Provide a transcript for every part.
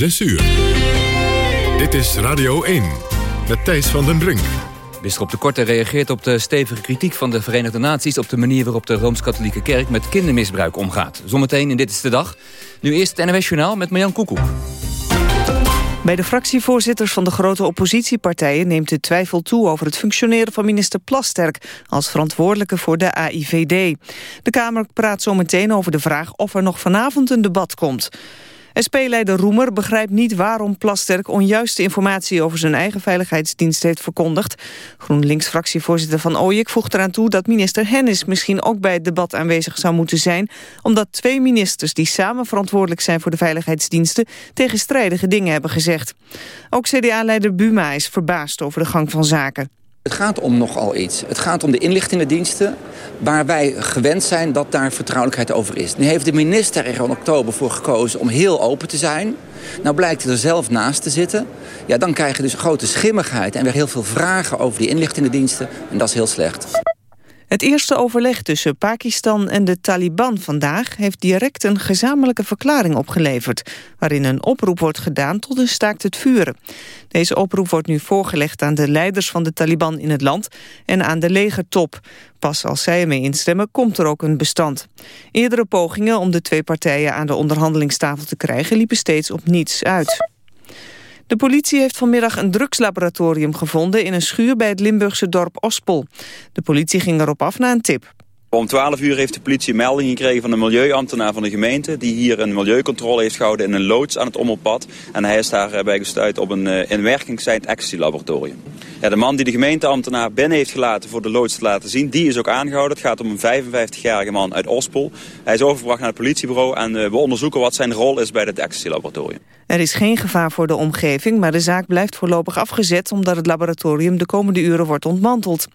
6 uur. Dit is Radio 1 met Thijs van den Brink. Bisschop de Korte reageert op de stevige kritiek van de Verenigde Naties... op de manier waarop de Rooms-Katholieke Kerk met kindermisbruik omgaat. Zometeen in Dit is de Dag. Nu eerst het NWS Journaal met Marjan Koekoek. Bij de fractievoorzitters van de grote oppositiepartijen neemt de twijfel toe over het functioneren van minister Plasterk als verantwoordelijke voor de AIVD. De Kamer praat zo meteen over de vraag of er nog vanavond een debat komt. SP-leider Roemer begrijpt niet waarom Plasterk onjuiste informatie over zijn eigen veiligheidsdienst heeft verkondigd. GroenLinks-fractievoorzitter Van Ooyek voegt eraan toe dat minister Hennis misschien ook bij het debat aanwezig zou moeten zijn, omdat twee ministers die samen verantwoordelijk zijn voor de veiligheidsdiensten tegenstrijdige dingen hebben gezegd. Ook CDA-leider Buma is verbaasd over de gang van zaken. Het gaat om nogal iets. Het gaat om de inlichtingendiensten... waar wij gewend zijn dat daar vertrouwelijkheid over is. Nu heeft de minister er in oktober voor gekozen om heel open te zijn. Nou blijkt hij er zelf naast te zitten. Ja, dan krijg je dus grote schimmigheid en weer heel veel vragen over die inlichtingendiensten. En dat is heel slecht. Het eerste overleg tussen Pakistan en de Taliban vandaag... heeft direct een gezamenlijke verklaring opgeleverd... waarin een oproep wordt gedaan tot een staakt het vuren. Deze oproep wordt nu voorgelegd aan de leiders van de Taliban in het land... en aan de legertop. Pas als zij ermee instemmen, komt er ook een bestand. Eerdere pogingen om de twee partijen aan de onderhandelingstafel te krijgen... liepen steeds op niets uit. De politie heeft vanmiddag een drugslaboratorium gevonden... in een schuur bij het Limburgse dorp Ospel. De politie ging erop af na een tip. Om 12 uur heeft de politie melding gekregen van een milieuambtenaar van de gemeente... die hier een milieucontrole heeft gehouden in een loods aan het Ommelpad. En hij is daarbij gestuurd op een uh, in werking zijnd laboratorium. Ja, de man die de gemeenteambtenaar binnen heeft gelaten voor de loods te laten zien... die is ook aangehouden. Het gaat om een 55-jarige man uit Ospel. Hij is overgebracht naar het politiebureau en uh, we onderzoeken wat zijn rol is bij het laboratorium. Er is geen gevaar voor de omgeving, maar de zaak blijft voorlopig afgezet... omdat het laboratorium de komende uren wordt ontmanteld.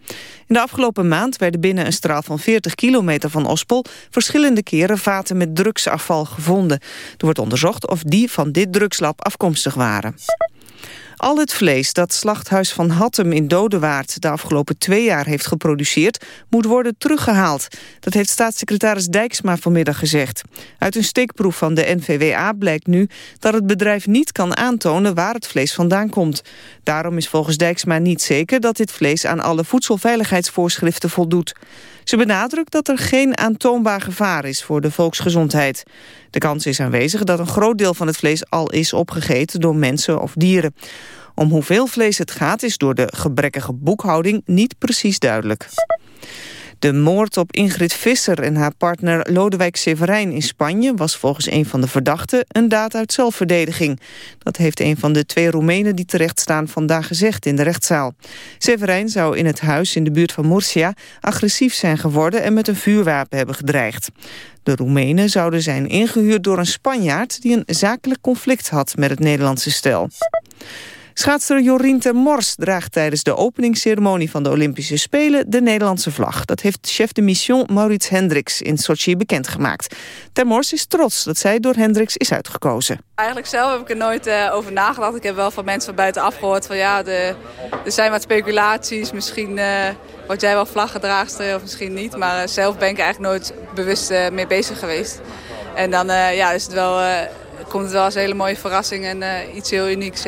In de afgelopen maand werden binnen een straal van 40 kilometer van Ospel... verschillende keren vaten met drugsafval gevonden. Er wordt onderzocht of die van dit drugslab afkomstig waren. Al het vlees dat Slachthuis van Hattem in Dodewaard de afgelopen twee jaar heeft geproduceerd, moet worden teruggehaald. Dat heeft staatssecretaris Dijksma vanmiddag gezegd. Uit een steekproef van de NVWA blijkt nu dat het bedrijf niet kan aantonen waar het vlees vandaan komt. Daarom is volgens Dijksma niet zeker dat dit vlees aan alle voedselveiligheidsvoorschriften voldoet. Ze benadrukt dat er geen aantoonbaar gevaar is voor de volksgezondheid. De kans is aanwezig dat een groot deel van het vlees al is opgegeten door mensen of dieren. Om hoeveel vlees het gaat is door de gebrekkige boekhouding niet precies duidelijk. De moord op Ingrid Visser en haar partner Lodewijk Severijn in Spanje... was volgens een van de verdachten een daad uit zelfverdediging. Dat heeft een van de twee Roemenen die terecht staan vandaag gezegd in de rechtszaal. Severijn zou in het huis in de buurt van Murcia agressief zijn geworden... en met een vuurwapen hebben gedreigd. De Roemenen zouden zijn ingehuurd door een Spanjaard... die een zakelijk conflict had met het Nederlandse stel. Schaatster Jorien ter Mors draagt tijdens de openingsceremonie van de Olympische Spelen de Nederlandse vlag. Dat heeft chef de mission Maurits Hendricks in Sochi bekendgemaakt. Ter Mors is trots dat zij door Hendricks is uitgekozen. Eigenlijk zelf heb ik er nooit uh, over nagedacht. Ik heb wel van mensen van buitenaf gehoord van ja, er zijn wat speculaties. Misschien uh, word jij wel vlaggedraagster of misschien niet. Maar uh, zelf ben ik eigenlijk nooit bewust mee bezig geweest. En dan ja, is het wel, komt het wel als een hele mooie verrassing en iets heel unieks.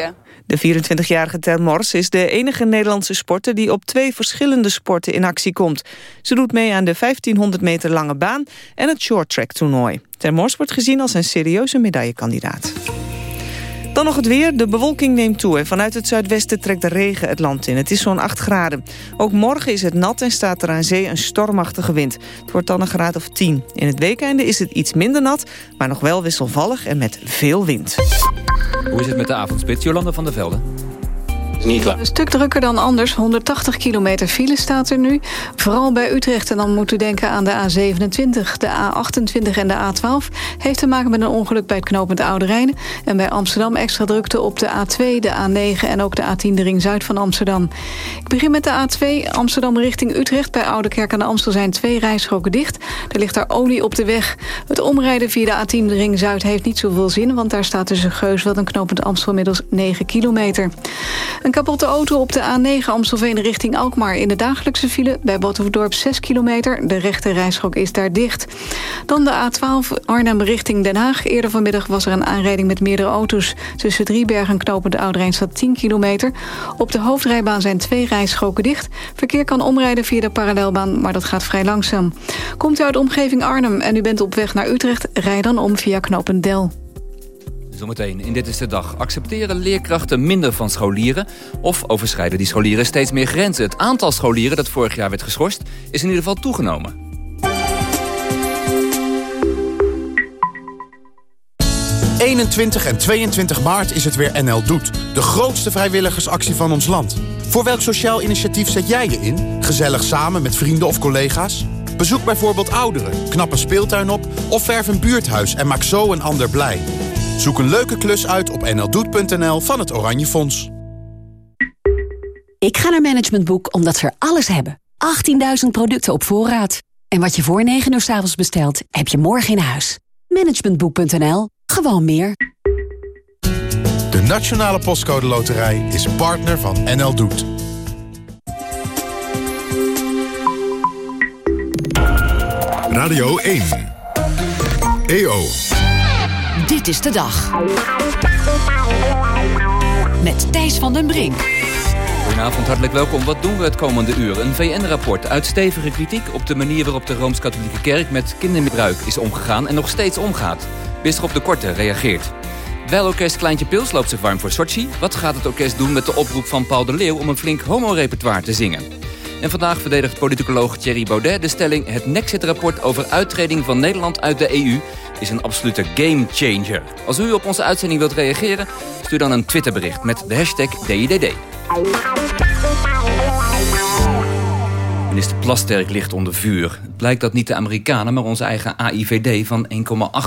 De 24-jarige Termors is de enige Nederlandse sporter... die op twee verschillende sporten in actie komt. Ze doet mee aan de 1500 meter lange baan en het shorttrack toernooi. Termors wordt gezien als een serieuze medaillekandidaat. Dan nog het weer. De bewolking neemt toe en vanuit het zuidwesten trekt de regen het land in. Het is zo'n 8 graden. Ook morgen is het nat en staat er aan zee een stormachtige wind. Het wordt dan een graad of 10. In het weekende is het iets minder nat, maar nog wel wisselvallig en met veel wind. Hoe is het met de avondspits, Jolanda van der Niet Een stuk drukker dan anders. 180 kilometer file staat er nu. Vooral bij Utrecht. En dan moet u denken aan de A27, de A28 en de A12. Heeft te maken met een ongeluk bij het knooppunt Oude Rijn. En bij Amsterdam extra drukte op de A2, de A9 en ook de A10 de ring zuid van Amsterdam. Ik begin met de A2 Amsterdam richting Utrecht. Bij Oudekerk aan de Amstel zijn twee rijstroken dicht. Er ligt daar olie op de weg. Het omrijden via de A10 de ring zuid heeft niet zoveel zin... want daar staat tussen Geusveld en knooppunt Amstel inmiddels 9 kilometer. Een kapotte auto op de A9 Amstelveen richting Alkmaar... in de dagelijkse file bij Batuverdorp 6 kilometer. De rechte rijstrook is daar dicht. Dan de A12 Arnhem richting Den Haag. Eerder vanmiddag was er een aanrijding met meerdere auto's. Tussen Driebergen en Knopen de Oude staat 10 kilometer. Op de hoofdrijbaan zijn twee rijstroken dicht. Verkeer kan omrijden via de parallelbaan, maar dat gaat vrij langzaam. Komt u uit omgeving Arnhem en u bent op weg naar Utrecht... rij dan om via Knopendel. Zometeen in Dit is de Dag. Accepteren leerkrachten minder van scholieren? Of overschrijden die scholieren steeds meer grenzen? Het aantal scholieren dat vorig jaar werd geschorst... is in ieder geval toegenomen. 21 en 22 maart is het weer NL Doet. De grootste vrijwilligersactie van ons land. Voor welk sociaal initiatief zet jij je in? Gezellig samen met vrienden of collega's? Bezoek bijvoorbeeld ouderen, knap een speeltuin op... of verf een buurthuis en maak zo een ander blij. Zoek een leuke klus uit op nldoet.nl van het Oranje Fonds. Ik ga naar Management Boek omdat ze er alles hebben. 18.000 producten op voorraad. En wat je voor 9 uur s avonds bestelt, heb je morgen in huis. Managementboek.nl. Gewoon meer. De Nationale Postcode Loterij is partner van NL Doet. Radio 1. EO. Dit is de dag. Met Thijs van den Brink. Goedenavond, hartelijk welkom. Wat doen we het komende uur? Een VN-rapport uit stevige kritiek op de manier waarop de Rooms-Katholieke Kerk met kindermisbruik is omgegaan en nog steeds omgaat. Bisschop de Korte reageert. Orkest Kleintje Pils loopt zich warm voor Sochi. Wat gaat het orkest doen met de oproep van Paul de Leeuw om een flink homorepertoire te zingen? En vandaag verdedigt politicoloog Thierry Baudet de stelling... het Nexit-rapport over uittreding van Nederland uit de EU is een absolute gamechanger. Als u op onze uitzending wilt reageren, stuur dan een Twitterbericht met de hashtag DIDD. Minister Plasterk ligt onder vuur. Het blijkt dat niet de Amerikanen, maar onze eigen AIVD... van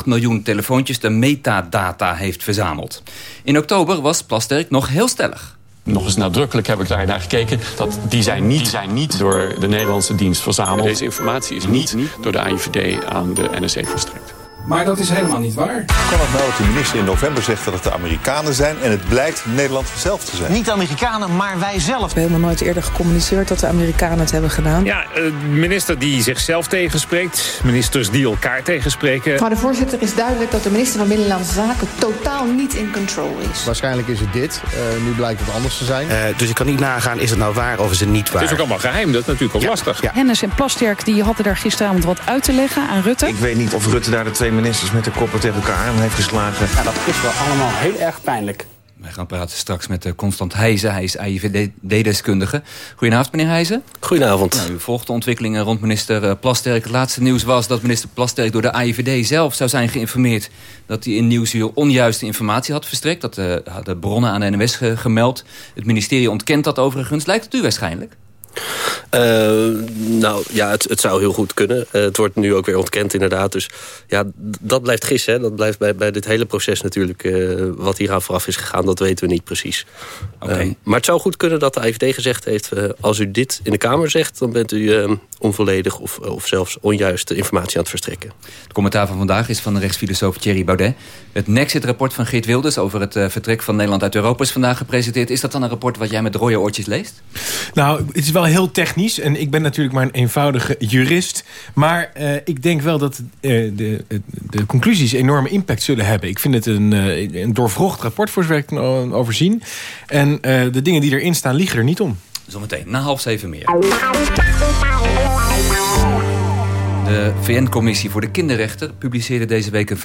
1,8 miljoen telefoontjes de metadata heeft verzameld. In oktober was Plasterk nog heel stellig. Nog eens nadrukkelijk heb ik daar naar gekeken. Dat die zijn niet, die zijn niet door de Nederlandse dienst verzameld. Deze informatie is niet door de AIVD aan de NSC verstrekt. Maar dat is helemaal niet waar. Kan het nou dat de minister in november zegt dat het de Amerikanen zijn... en het blijkt Nederland zelf te zijn? Niet de Amerikanen, maar wij zelf. We hebben helemaal nooit eerder gecommuniceerd dat de Amerikanen het hebben gedaan. Ja, een minister die zichzelf tegenspreekt. Ministers die elkaar tegenspreken. Maar de voorzitter is duidelijk dat de minister van Binnenlandse Zaken... totaal niet in control is. Waarschijnlijk is het dit. Uh, nu blijkt het anders te zijn. Uh, dus ik kan niet nagaan, is het nou waar of is het niet waar? Het is ook allemaal geheim, dat is natuurlijk ook ja, lastig. Ja. Hennis en Plasterk die hadden daar gisteravond wat uit te leggen aan Rutte. Ik weet niet of Rutte daar de twee ministers met de kop tegen elkaar aan heeft geslagen. Ja, dat is wel allemaal heel erg pijnlijk. Wij gaan praten straks met uh, Constant Heijzen. Hij is AIVD-deskundige. Goedenavond, meneer Heijzen. Goedenavond. Nou, u volgt de ontwikkelingen rond minister uh, Plasterk. Het laatste nieuws was dat minister Plasterk door de AIVD zelf zou zijn geïnformeerd... dat hij in Nieuwsuur onjuiste informatie had verstrekt. Dat uh, hadden bronnen aan de NWS gemeld. Het ministerie ontkent dat overigens. Lijkt het u waarschijnlijk? Uh, nou ja, het, het, zou heel goed kunnen. Uh, het wordt nu ook weer ontkend inderdaad. Dus ja, dat blijft gissen. Hè. Dat blijft bij, bij dit hele proces natuurlijk... Uh, wat hier vooraf is gegaan, dat weten we niet precies. Okay. maar het zou goed kunnen dat de IVD gezegd heeft... als u dit in de Kamer zegt, dan bent u onvolledig... Of, of zelfs onjuiste informatie aan het verstrekken. Het commentaar van vandaag is van de rechtsfilosoof Thierry Baudet. Het Nexit-rapport van Geert Wilders over het vertrek van Nederland uit Europa... is vandaag gepresenteerd. Is dat dan een rapport wat jij met rode oortjes leest? Nou, het is wel heel technisch. En ik ben natuurlijk maar een eenvoudige jurist. Maar uh, ik denk wel dat uh, de, de conclusies enorme impact zullen hebben. Ik vind het een, uh, een doorvrocht rapport voor zover kan overzien. En de dingen die erin staan liegen er niet om. Zometeen, na half zeven meer. De VN-commissie voor de kinderrechten publiceerde deze week een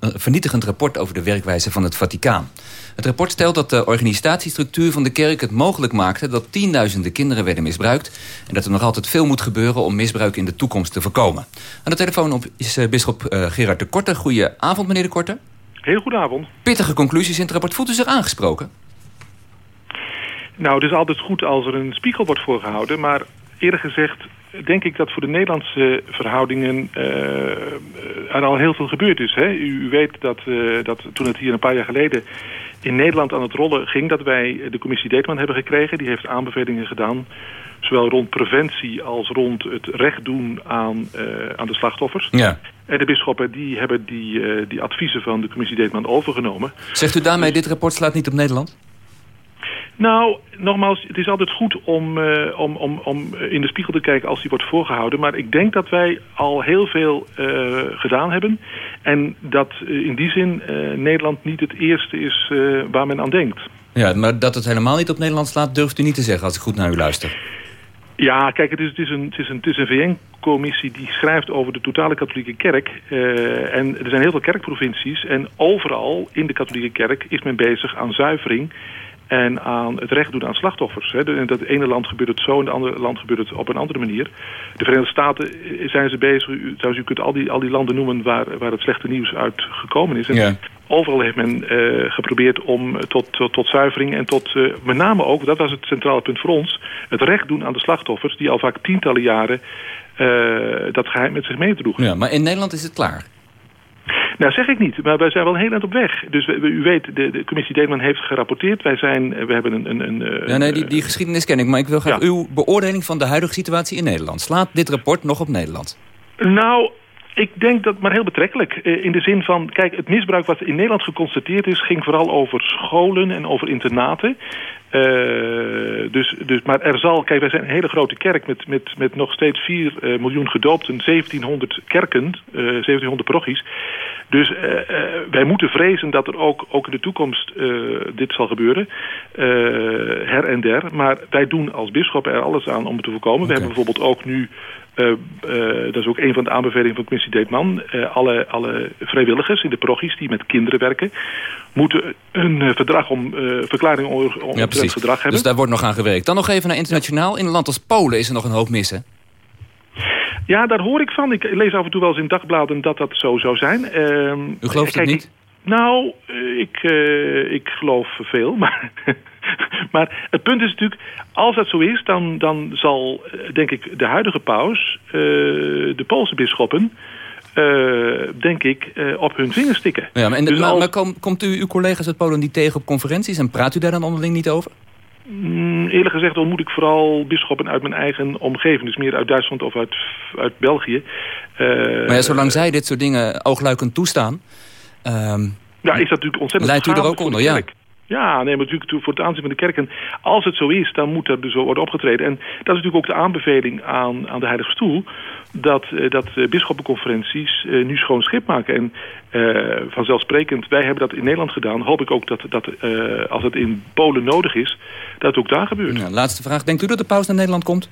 vernietigend, rapport over de werkwijze van het Vaticaan. Het rapport stelt dat de organisatiestructuur van de kerk het mogelijk maakte dat tienduizenden kinderen werden misbruikt en dat er nog altijd veel moet gebeuren om misbruik in de toekomst te voorkomen. Aan de telefoon op is uh, bisschop uh, Gerard de Korte. Goedenavond meneer de Korte. Heel goedenavond. Pittige conclusies in het rapport. Voelt u zich aangesproken? Nou, het is altijd goed als er een spiegel wordt voorgehouden, maar eerlijk gezegd denk ik dat voor de Nederlandse verhoudingen uh, er al heel veel gebeurd is. Hè? U, u weet dat, uh, dat toen het hier een paar jaar geleden in Nederland aan het rollen ging... dat wij de commissie Deetman hebben gekregen. Die heeft aanbevelingen gedaan, zowel rond preventie als rond het recht doen aan, uh, aan de slachtoffers. Ja. En de bisschoppen die hebben die, die adviezen van de commissie Deetman overgenomen. Zegt u daarmee, dit rapport slaat niet op Nederland? Nou, nogmaals, het is altijd goed om, uh, om, om, om in de spiegel te kijken als die wordt voorgehouden. Maar ik denk dat wij al heel veel uh, gedaan hebben. En dat uh, in die zin Nederland niet het eerste is waar men aan denkt. Ja, maar dat het helemaal niet op Nederland slaat, durft u niet te zeggen als ik goed naar u luister. Ja, kijk, het is, het is een, het is een, VN-commissie die schrijft over de totale katholieke kerk. Uh, en er zijn heel veel kerkprovincies. En overal in de katholieke kerk is men bezig aan zuivering en aan het recht doen aan slachtoffers. In dat ene land gebeurt het zo, in het andere land gebeurt het op een andere manier. De Verenigde Staten eh, zijn ze bezig, zoals u kunt al die, al die landen noemen waar, waar het slechte nieuws uit gekomen is. En ja. Overal heeft men uh, geprobeerd om tot, tot, tot, zuivering en tot uh, met name ook, dat was het centrale punt voor ons, het recht doen aan de slachtoffers die al vaak tientallen jaren uh, dat geheim met zich meedroegen. Ja, maar in Nederland is het klaar? Nou, zeg ik niet. Maar wij zijn wel heel eind op weg. Dus we, u weet, de, de commissie Deetman heeft gerapporteerd. Wij zijn, we hebben een... een, een ja, nee, die, die geschiedenis ken ik. Maar ik wil graag ja. uw beoordeling van de huidige situatie in Nederland. Slaat dit rapport nog op Nederland? Nou, ik denk dat, maar heel betrekkelijk. In de zin van, kijk, het misbruik wat in Nederland geconstateerd is... ging vooral over scholen en over internaten. Uh, dus, dus, maar er zal, kijk, wij zijn een hele grote kerk met, met, met nog steeds 4 uh, miljoen gedoopten, 1700 kerken, uh, 1700 prochies. Dus uh, wij moeten vrezen dat er ook, ook in de toekomst dit zal gebeuren, her en der. Maar wij doen als bisschop er alles aan om het te voorkomen. Okay. We hebben bijvoorbeeld ook nu uh, uh, dat is ook een van de aanbevelingen van de commissie Deetman. Uh, alle, alle vrijwilligers in de progies die met kinderen werken... moeten een verdrag om, verklaring om, om ja, precies. verdrag hebben. Dus daar wordt nog aan gewerkt. Dan nog even naar internationaal. In een land als Polen is er nog een hoop missen. Ja, daar hoor ik van. Ik lees af en toe wel eens in dagbladen dat dat zo zou zijn. Uh, U gelooft kijk, het niet? Nou, ik, ik geloof veel, maar... maar het punt is natuurlijk, als dat zo is, dan, dan zal, denk ik, de huidige paus, uh, de Poolse bisschoppen, uh, denk ik, op hun vingers stikken. Ja, maar, en, dus maar, als... maar kom, komt u uw collega's uit Polen niet tegen op conferenties en praat u daar dan onderling niet over? Mm, eerlijk gezegd ontmoet ik vooral bisschoppen uit mijn eigen omgeving. Dus meer uit Duitsland of uit, uit België. maar ja, zolang zij dit soort dingen oogluikend toestaan... Um, ja, is dat natuurlijk ontzettend Leidt u er ook onder, ja. Ja, nee, maar natuurlijk voor het aanzien van de kerken. Als het zo is, dan moet er dus worden opgetreden. En dat is natuurlijk ook de aanbeveling aan, aan de Heilige Stoel... dat, uh, dat uh, bisschoppenconferenties uh, nu schoon schip maken. En vanzelfsprekend, wij hebben dat in Nederland gedaan. Hoop ik ook dat, dat als het in Polen nodig is, dat het ook daar gebeurt. Ja, laatste vraag. Denkt u dat de paus naar Nederland komt?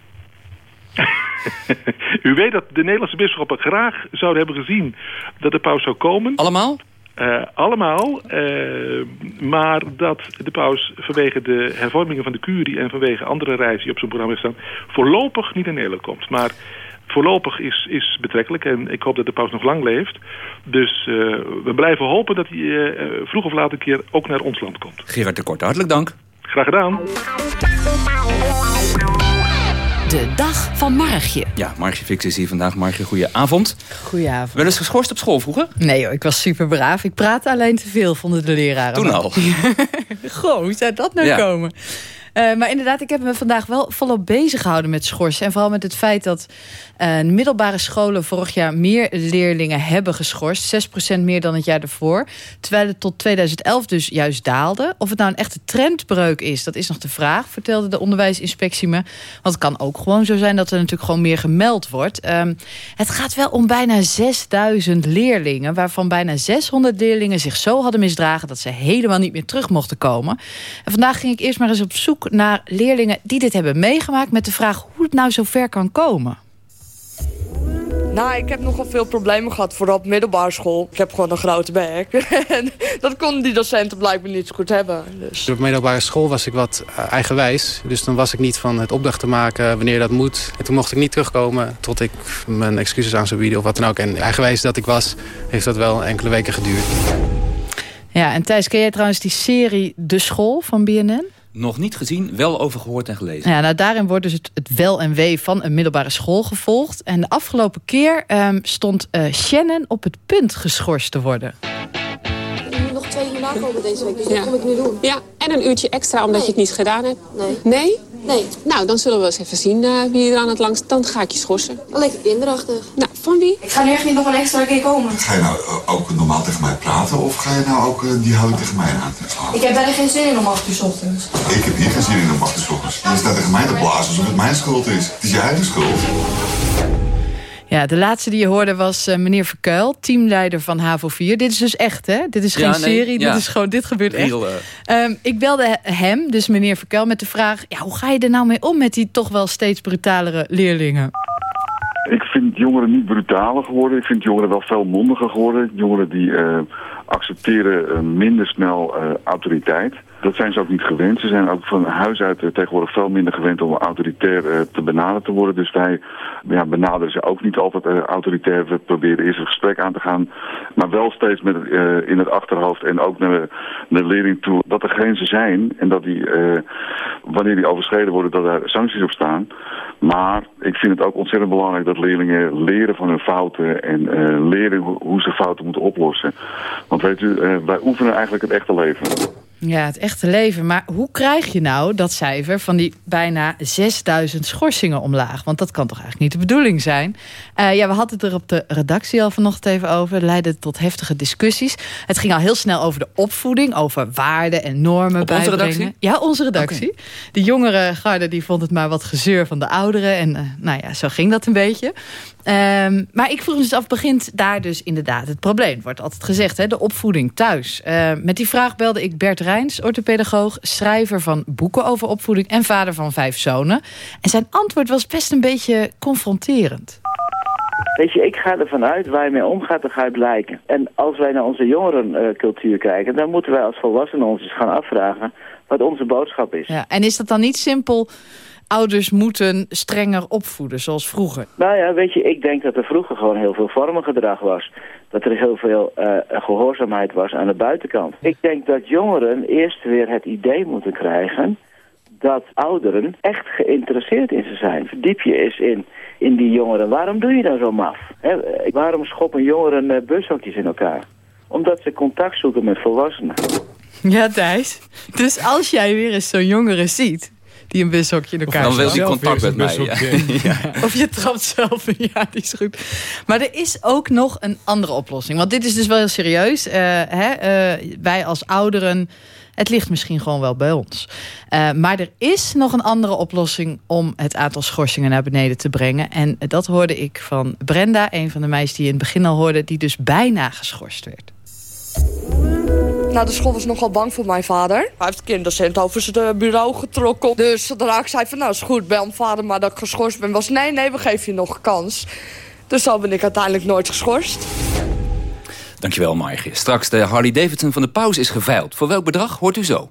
u weet dat de Nederlandse bisschoppen graag zouden hebben gezien dat de paus zou komen. Allemaal? Uh, allemaal, uh, maar dat de paus vanwege de hervormingen van de curie... en vanwege andere reizen die op zijn programma staan... voorlopig niet in Nederland komt. Maar voorlopig is, is betrekkelijk en ik hoop dat de paus nog lang leeft. Dus uh, we blijven hopen dat hij vroeg of laat een keer ook naar ons land komt. Gerard de Korte, hartelijk dank. Graag gedaan. De dag van Margje. Ja, Margje Fix is hier vandaag. Margje, goedenavond. Goedenavond. Wel eens geschorst op school vroeger? Nee hoor, ik was super braaf. Ik praatte alleen te veel, vonden de leraren. Toen al? Goh, hoe zou dat nou ja. komen? Uh, maar inderdaad, ik heb me vandaag wel volop bezig gehouden met schorsen. En vooral met het feit dat uh, middelbare scholen vorig jaar meer leerlingen hebben geschorst. 6% meer dan het jaar ervoor. Terwijl het tot 2011 dus juist daalde. Of het nou een echte trendbreuk is, dat is nog de vraag, vertelde de onderwijsinspectie me. Want het kan ook gewoon zo zijn dat er natuurlijk gewoon meer gemeld wordt. Um, het gaat wel om bijna 6000 leerlingen, waarvan bijna 600 leerlingen zich zo hadden misdragen dat ze helemaal niet meer terug mochten komen. En vandaag ging ik eerst maar eens op zoek naar leerlingen die dit hebben meegemaakt... met de vraag hoe het nou zo ver kan komen. Nou, ik heb nogal veel problemen gehad, vooral op middelbare school. Ik heb gewoon een grote bek. en dat konden die docenten blijkbaar niet zo goed hebben. Dus. Op middelbare school was ik wat eigenwijs. Dus dan was ik niet van het opdracht te maken wanneer dat moet. En toen mocht ik niet terugkomen tot ik mijn excuses aan zou bieden of wat dan ook. En eigenwijs dat ik was, heeft dat wel enkele weken geduurd. Ja, en Thijs, ken jij trouwens die serie De School van BNN? Nog niet gezien, wel over gehoord en gelezen. Ja, nou, daarin wordt dus het, wel en wee van een middelbare school gevolgd. En de afgelopen keer um, stond uh, Shannon op het punt geschorst te worden. Deze week, dus dat kom ik nu doen. Ja, en een uurtje extra omdat nee. je het niet gedaan hebt. Nee. Nee? Nee. Nou, dan zullen we eens even zien uh, wie er aan het langst... Dan ga ik je schorsen. Lekker kinderachtig. Nou, van wie? Ik ga nu echt niet nog een extra keer komen. Ga je nou ook normaal tegen mij praten of ga je nou ook uh, die houding tegen mij aan? Ik heb daar geen zin in om acht uur ochtends. Ik heb hier geen zin in om acht uur ochtends. Je staat tegen mij te blazen alsof het mijn schuld is. Het is je eigen schuld. Ja, de laatste die je hoorde was uh, meneer Verkuil, teamleider van HAVO 4. Dit is dus echt, hè? Dit is geen nee, serie, ja. dit is gewoon, dit gebeurt Real, echt. Uh... Um, ik belde hem, dus meneer Verkuil, met de vraag... Ja, hoe ga je er nou mee om met die toch wel steeds brutalere leerlingen? Ik vind jongeren niet brutaler geworden. Ik vind jongeren wel veel mondiger geworden. Jongeren die uh, accepteren minder snel autoriteit. Dat zijn ze ook niet gewend. Ze zijn ook van huis uit tegenwoordig veel minder gewend om autoritair te benaderd te worden. Dus wij ja, benaderen ze ook niet altijd uh, autoritair. We proberen eerst een gesprek aan te gaan. Maar wel steeds met, in het achterhoofd en ook naar de leerling toe dat er grenzen zijn. En dat die, wanneer die overschreden worden, dat er sancties op staan. Maar ik vind het ook ontzettend belangrijk dat leerlingen leren van hun fouten en leren hoe ze fouten moeten oplossen. Want weet u, wij oefenen eigenlijk het echte leven. Ja, het echte leven. Maar hoe krijg je nou dat cijfer van die bijna 6000 schorsingen omlaag? Want dat kan toch eigenlijk niet de bedoeling zijn? Uh, ja, we hadden het er op de redactie al vanochtend even over. Het leidde tot heftige discussies. Het ging al heel snel over de opvoeding, over waarden en normen op bijbrengen. Onze redactie? Ja, onze redactie. Okay. De jongere garde die vond het maar wat gezeur van de ouderen. En uh, nou ja, zo ging dat een beetje. Um, maar ik vroeg me dus af, begint daar dus inderdaad het probleem? wordt altijd gezegd, hè, de opvoeding thuis. Uh, met die vraag belde ik Bert Rijns, orthopedagoog... schrijver van boeken over opvoeding en vader van vijf zonen. En zijn antwoord was best een beetje confronterend. Weet je, ik ga ervan uit, waar je mee omgaat, dan ga je blijken. En als wij naar onze jongerencultuur kijken... dan moeten wij als volwassenen ons eens gaan afvragen wat onze boodschap is. Ja, en is dat dan niet simpel ouders moeten strenger opvoeden, zoals vroeger? Nou ja, weet je, ik denk dat er vroeger gewoon heel veel vormengedrag was. Dat er heel veel uh, gehoorzaamheid was aan de buitenkant. Ik denk dat jongeren eerst weer het idee moeten krijgen dat ouderen echt geïnteresseerd in ze zijn. Verdiep je eens in, in die jongeren. Waarom doe je dan zo maf? He, waarom schoppen jongeren uh, bushokjes in elkaar? Omdat ze contact zoeken met volwassenen. Ja, Thijs. Dus als jij weer eens zo'n jongere ziet die een bushokje in elkaar Dan wil hij contact met mij. Ja. Of je trapt zelf in. Ja, die is goed. Maar er is ook nog een andere oplossing. Want dit is dus wel heel serieus. Uh, hè? Uh, wij als ouderen... Het ligt misschien gewoon wel bij ons. Uh, maar er is nog een andere oplossing om het aantal schorsingen naar beneden te brengen. En dat hoorde ik van Brenda, een van de meisjes die je in het begin al hoorde... die dus bijna geschorst werd. Nou, de school was nogal bang voor mijn vader. Hij heeft de kindercent over zijn bureau getrokken. Dus zodra ik zei van nou is goed, bel mijn vader maar dat ik geschorst ben... was nee, nee, we geven je nog een kans. Dus zo ben ik uiteindelijk nooit geschorst. Dankjewel, Margie. Straks de Harley Davidson van de pauze is geveild. Voor welk bedrag hoort u zo?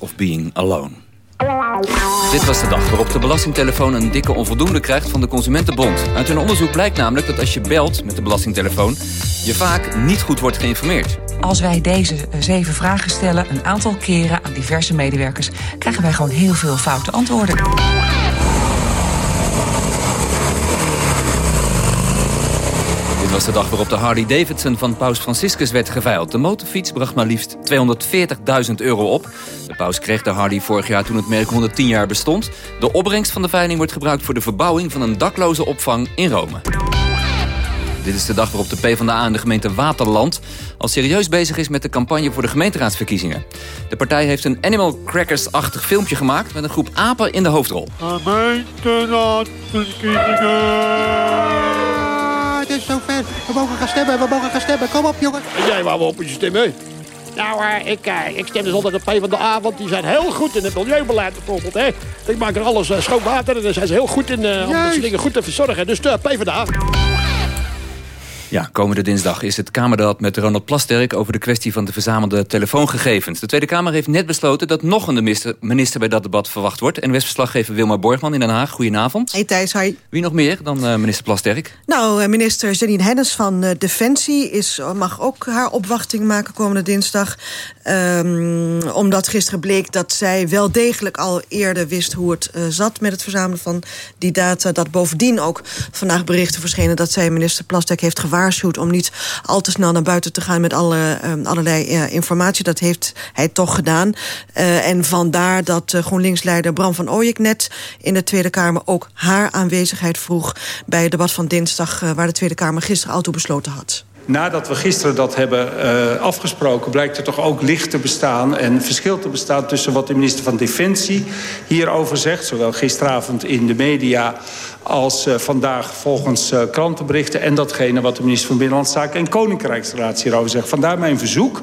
Of Being Alone. Dit was de dag waarop de belastingtelefoon een dikke onvoldoende krijgt van de Consumentenbond. Uit hun onderzoek blijkt namelijk dat als je belt met de belastingtelefoon... je vaak niet goed wordt geïnformeerd. Als wij deze eh, zeven vragen stellen, een aantal keren aan diverse medewerkers... krijgen wij gewoon heel veel foute antwoorden. Was de dag waarop de Harley Davidson van paus Franciscus werd geveild. De motorfiets bracht maar liefst 240.000 euro op. De paus kreeg de Harley vorig jaar toen het merk 110 jaar bestond. De opbrengst van de veiling wordt gebruikt voor de verbouwing van een dakloze opvang in Rome. Dit is de dag waarop de PvdA in de gemeente Waterland al serieus bezig is met de campagne voor de gemeenteraadsverkiezingen. De partij heeft een Animal Crackers-achtig filmpje gemaakt met een groep apen in de hoofdrol. Ah, zover. We mogen gaan stemmen, we mogen gaan stemmen. Kom op, jongen. En jij wou op je stemmen? Nou, eh, ik, eh, ik stem dus altijd op PvdA, want die zijn heel goed in het milieubeleid bijvoorbeeld. Hè. Die maken alles eh, schoon water en daar zijn ze heel goed in eh, om dat soort dingen goed te verzorgen. Dus de PvdA. Ja, komende dinsdag is het Kamerdebat met Ronald Plasterk... over de kwestie van de verzamelde telefoongegevens. De Tweede Kamer heeft net besloten dat nog een minister, minister bij dat debat verwacht wordt. En verslaggever Wilma Borgman in Den Haag. Goedenavond. Hey Thijs, hi. Wie nog meer dan uh, minister Plasterk? Nou, minister Janine Hennis van uh, Defensie is, mag ook haar opwachting maken komende dinsdag. Um, omdat gisteren bleek dat zij wel degelijk al eerder wist hoe het uh, zat met het verzamelen van die data. Dat bovendien ook vandaag berichten verschenen dat zij minister Plasterk heeft gewaarschuwd om niet al te snel naar buiten te gaan met alle, um, allerlei uh, informatie. Dat heeft hij toch gedaan. Uh, en vandaar dat uh, GroenLinks-leider Bram van Ooyek net in de Tweede Kamer ook haar aanwezigheid vroeg bij het debat van dinsdag, waar de Tweede Kamer gisteren al toe besloten had. Nadat we gisteren dat hebben uh, afgesproken... blijkt er toch ook licht te bestaan en verschil te bestaan... tussen wat de minister van Defensie hierover zegt... zowel gisteravond in de media als uh, vandaag volgens uh, krantenberichten... en datgene wat de minister van Binnenlandse Zaken en Koninkrijksrelatie hierover zegt. Vandaar mijn verzoek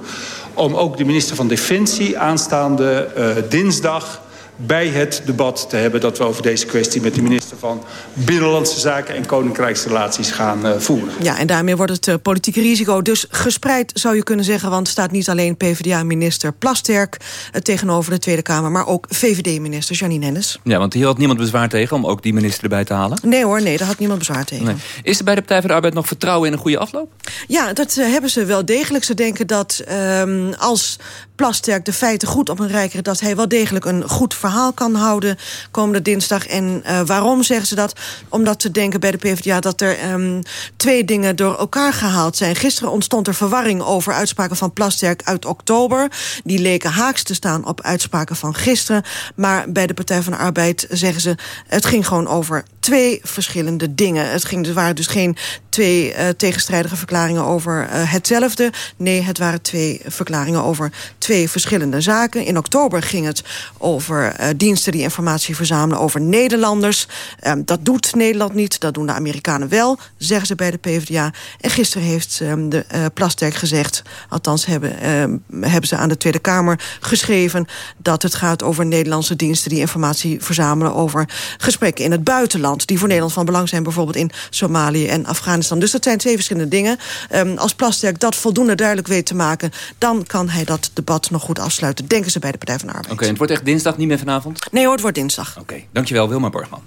om ook de minister van Defensie aanstaande dinsdag bij het debat te hebben... dat we over deze kwestie met de minister van Binnenlandse Zaken... en Koninkrijksrelaties gaan uh, voeren. Ja, en daarmee wordt het uh, politieke risico dus gespreid, zou je kunnen zeggen... want staat niet alleen PvdA-minister Plasterk uh, tegenover de Tweede Kamer... maar ook VVD-minister Janine Hennis. Ja, want hier had niemand bezwaar tegen om ook die minister erbij te halen? Nee hoor, nee, daar had niemand bezwaar tegen. Nee. Is er bij de Partij van de Arbeid nog vertrouwen in een goede afloop? Ja, dat hebben ze wel degelijk. Ze denken dat um, als Plasterk de feiten goed op een rijker... dat hij wel degelijk een goed verhaal kan houden komende dinsdag. En uh, waarom zeggen ze dat? Omdat ze denken bij de PvdA dat er um, twee dingen door elkaar gehaald zijn. Gisteren ontstond er verwarring over uitspraken van Plasterk uit oktober. Die leken haaks te staan op uitspraken van gisteren. Maar bij de Partij van de Arbeid zeggen ze... het ging gewoon over twee verschillende dingen. Het ging, er waren dus geen twee uh, tegenstrijdige verklaringen over uh, hetzelfde. Nee, het waren twee verklaringen over twee verschillende zaken. In oktober ging het over uh, diensten die informatie verzamelen over Nederlanders. Um, dat doet Nederland niet, dat doen de Amerikanen wel, zeggen ze bij de PvdA. En gisteren heeft um, de uh, Plasterk gezegd, althans hebben, um, hebben ze aan de Tweede Kamer geschreven... dat het gaat over Nederlandse diensten die informatie verzamelen over gesprekken in het buitenland... die voor Nederland van belang zijn, bijvoorbeeld in Somalië en Afghanistan. Dus dat zijn twee verschillende dingen. Als Plasterk dat voldoende duidelijk weet te maken... dan kan hij dat debat nog goed afsluiten, denken ze bij de Partij van de Arbeid. Oké, okay, het wordt echt dinsdag, niet meer vanavond? Nee hoor, het wordt dinsdag. Oké, okay. dankjewel Wilma Borgman.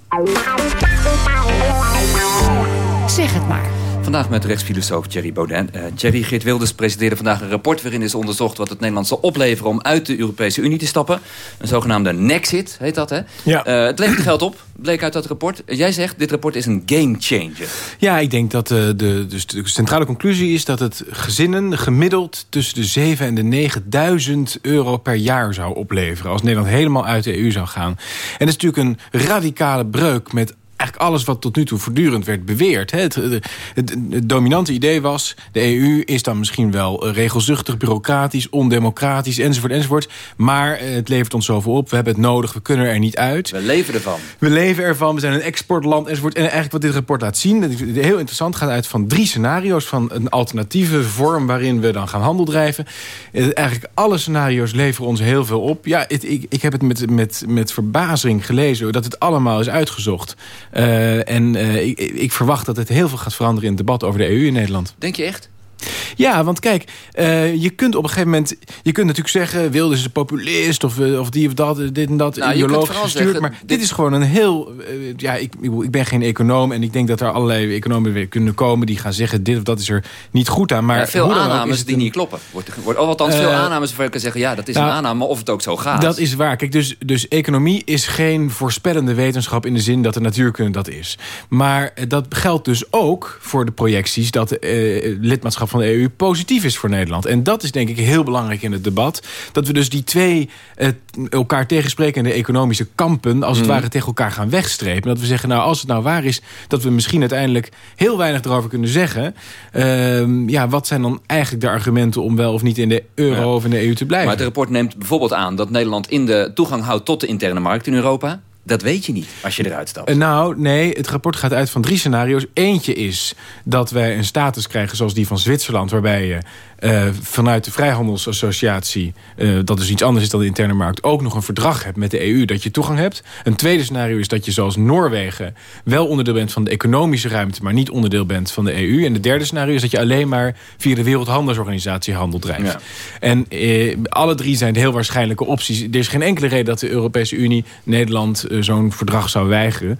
Zeg het maar. Vandaag met rechtsfilosoof Thierry Baudet. Uh, Thierry Geert Wilders presenteerde vandaag een rapport... waarin is onderzocht wat het Nederland zal opleveren... om uit de Europese Unie te stappen. Een zogenaamde Nexit heet dat, hè? Ja. Uh, het levert geld op, bleek uit dat rapport. Jij zegt, dit rapport is een game changer. Ja, ik denk dat uh, de, dus de centrale conclusie is... dat het gezinnen gemiddeld tussen de 7 en de 9000 euro per jaar zou opleveren... als Nederland helemaal uit de EU zou gaan. En dat is natuurlijk een radicale breuk met eigenlijk alles wat tot nu toe voortdurend werd beweerd. Het, het, het, het, dominante idee was... de EU is dan misschien wel regelzuchtig, bureaucratisch... ondemocratisch, enzovoort, enzovoort. Maar het levert ons zoveel op. We hebben het nodig, we kunnen er niet uit. We leven ervan. We leven ervan, we zijn een exportland, enzovoort. En eigenlijk wat dit rapport laat zien... dat is heel interessant, gaat uit van drie scenario's... van een alternatieve vorm waarin we dan gaan handel drijven. Eigenlijk alle scenario's leveren ons heel veel op. Ja, ik, ik heb het met, met, met verbazing gelezen... dat het allemaal is uitgezocht... Uh, en uh, ik, ik, verwacht dat het heel veel gaat veranderen in het debat over de EU in Nederland. Denk je echt? Ja, want kijk, uh, je kunt op een gegeven moment... je kunt natuurlijk zeggen, Wilders is een populist... of, of die of dat, dit en dat, nou, ideologisch gestuurd. Zeggen, maar dit, dit, is gewoon een heel... Uh, ja, ik, ik ben geen econoom... en ik denk dat er allerlei economen weer kunnen komen... die gaan zeggen, dit of dat is er niet goed aan. Maar ja, veel aannames die een... niet kloppen. Wordt, wordt, of althans, veel aannames waarvan je kan zeggen... ja, dat is nou, een aanname, of het ook zo gaat. Dat is waar. Kijk, dus, dus economie is geen voorspellende wetenschap... in de zin dat de natuurkunde dat is. Maar dat geldt dus ook voor de projecties... dat lidmaatschap van de EU positief is voor Nederland. En dat is denk ik heel belangrijk in het debat. Dat we dus die twee eh, elkaar tegensprekende economische kampen... als het Mhm. ware tegen elkaar gaan wegstrepen. Dat we zeggen, nou als het nou waar is... dat we misschien uiteindelijk heel weinig erover kunnen zeggen. Uh, ja, wat zijn dan eigenlijk de argumenten... om wel of niet in de euro Ja. of in de EU te blijven? Maar het rapport neemt bijvoorbeeld aan dat Nederland in de toegang houdt tot de interne markt in Europa. Dat weet je niet als je eruit stapt. Eh, Nou, nee, het rapport gaat uit van drie scenario's. Eentje is dat wij een status krijgen zoals die van Zwitserland... waarbij je eh, vanuit de Vrijhandelsassociatie... eh, dat dus iets anders is dan de interne markt... ook nog een verdrag hebt met de EU dat je toegang hebt. Een tweede scenario is dat je zoals Noorwegen... wel onderdeel bent van de economische ruimte... maar niet onderdeel bent van de EU. En de derde scenario is dat je alleen maar... via de Wereldhandelsorganisatie handel drijft. Ja. En eh, alle drie zijn de heel waarschijnlijke opties. Er is geen enkele reden dat de Europese Unie Nederland zo'n verdrag zou weigeren.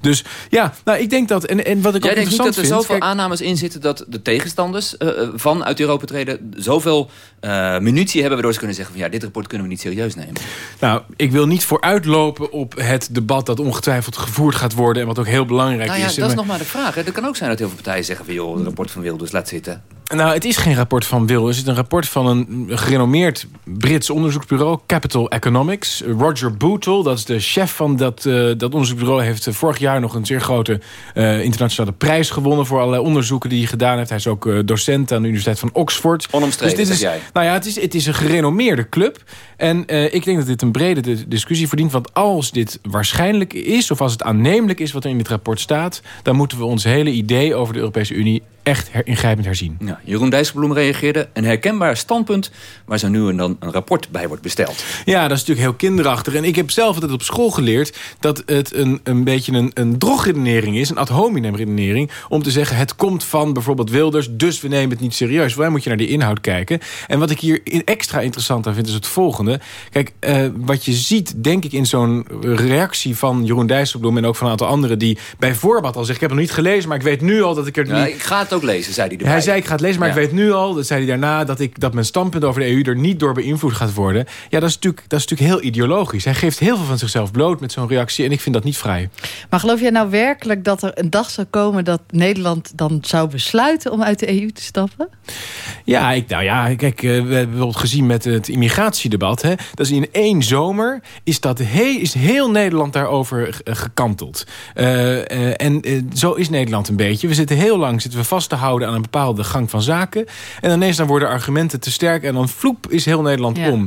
Dus ja, nou, ik denk dat... En, en wat ik Jij ook denkt niet interessant dat er vind... zoveel kijk, aannames in zitten... dat de tegenstanders eh, van uit Europa treden... zoveel eh, munitie hebben waardoor ze kunnen zeggen... van ja, dit rapport kunnen we niet serieus nemen. Nou, ik wil niet vooruitlopen op het debat dat ongetwijfeld gevoerd gaat worden... en wat ook heel belangrijk Nou ja, is. dat is nog maar de vraag. Het kan ook zijn dat heel veel partijen zeggen van... joh, het rapport van Wilders, laat zitten. Nou, het is geen rapport van Wilders. Het is een rapport van een gerenommeerd Brits onderzoeksbureau... Capital Economics. Roger Bootle, dat is de chef van dat, eh, dat onderzoeksbureau... heeft eh, vorig jaar nog een zeer grote internationale prijs gewonnen... voor allerlei onderzoeken die hij gedaan heeft. Hij is ook docent aan de Universiteit van Oxford. Onomstreden, dit zeg is, jij. Nou ja, het is, het is een gerenommeerde club. En eh, ik denk dat dit een brede di- discussie verdient. Want als dit waarschijnlijk is... of als het aannemelijk is wat er in dit rapport staat... dan moeten we ons hele idee over de Europese Unie... echt her- ingrijpend herzien. Ja, Jeroen Dijsselbloem reageerde. Een herkenbaar standpunt waar zo nu en dan een rapport bij wordt besteld. Ja, dat is natuurlijk heel kinderachtig. En ik heb zelf altijd op school geleerd... dat het een, een beetje een, een drogredenering is, een ad hominem redenering... om te zeggen, het komt van bijvoorbeeld Wilders... dus we nemen het niet serieus. Mij moet je naar die inhoud kijken. En wat ik hier extra interessant aan vind, is het volgende. Kijk, eh, wat je ziet, denk ik, in zo'n reactie van Jeroen Dijsselbloem... en ook van een aantal anderen die bij voorbaat al zeggen... ik heb het nog niet gelezen, maar ik weet nu al dat ik er Ja, niet... ik ga het ook lezen, zei hij erbij. Hij zei, ik ga het lezen, maar Ja. ik weet nu al... dat zei hij daarna, dat, ik, dat mijn standpunt over de EU... er niet door beïnvloed gaat worden. Ja, dat is natuurlijk, dat is natuurlijk heel ideologisch. Hij geeft heel veel van zichzelf bloot met zo'n reactie... en ik vind dat niet vrij. Maar geloof jij nou werkelijk dat er een dag zou komen... dat Nederland dan zou besluiten om uit de EU te stappen? Ja, ik, nou ja, kijk, eh, we hebben bijvoorbeeld gezien met het immigratiedebat. Hè, dat is in één zomer is, dat he, is heel Nederland daarover gekanteld. Eh, eh, en zo is Nederland een beetje. We zitten heel lang zitten we vast te houden aan een bepaalde gang van zaken. En ineens dan worden argumenten te sterk. En dan vloep is heel Nederland Ja. om.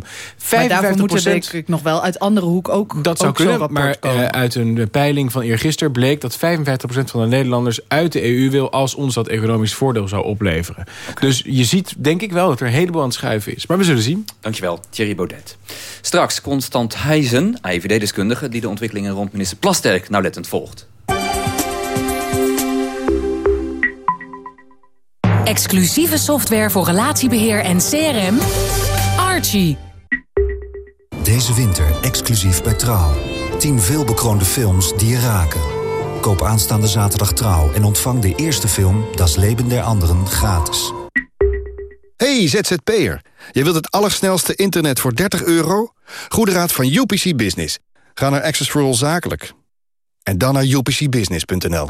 Maar daarvoor moet er 55% denk ik nog wel uit andere hoek ook Dat zou ook kunnen, maar komen. eh, uit een peiling van eergisteren bleek dat 55% van de Nederlanders uit de EU wil als ons dat economisch voordeel zou opleveren. Dus je ziet denk ik wel dat er een heleboel aan het schuiven is. Maar we zullen zien. Dankjewel, Thierry Baudet. Straks Constant Heijzen, AIVD-deskundige... die de ontwikkelingen rond minister Plasterk nauwlettend volgt. Exclusieve software voor relatiebeheer en CRM. Archie. Deze winter exclusief bij Trouw. 10 veelbekroonde films die je raken. Koop aanstaande zaterdag trouw en ontvang de eerste film Das Leben der Anderen gratis. Hey ZZP'er, je wilt het allersnelste internet voor 30 euro? Goede raad van UPC Business. Ga naar Access for All Zakelijk. En dan naar upcbusiness.nl.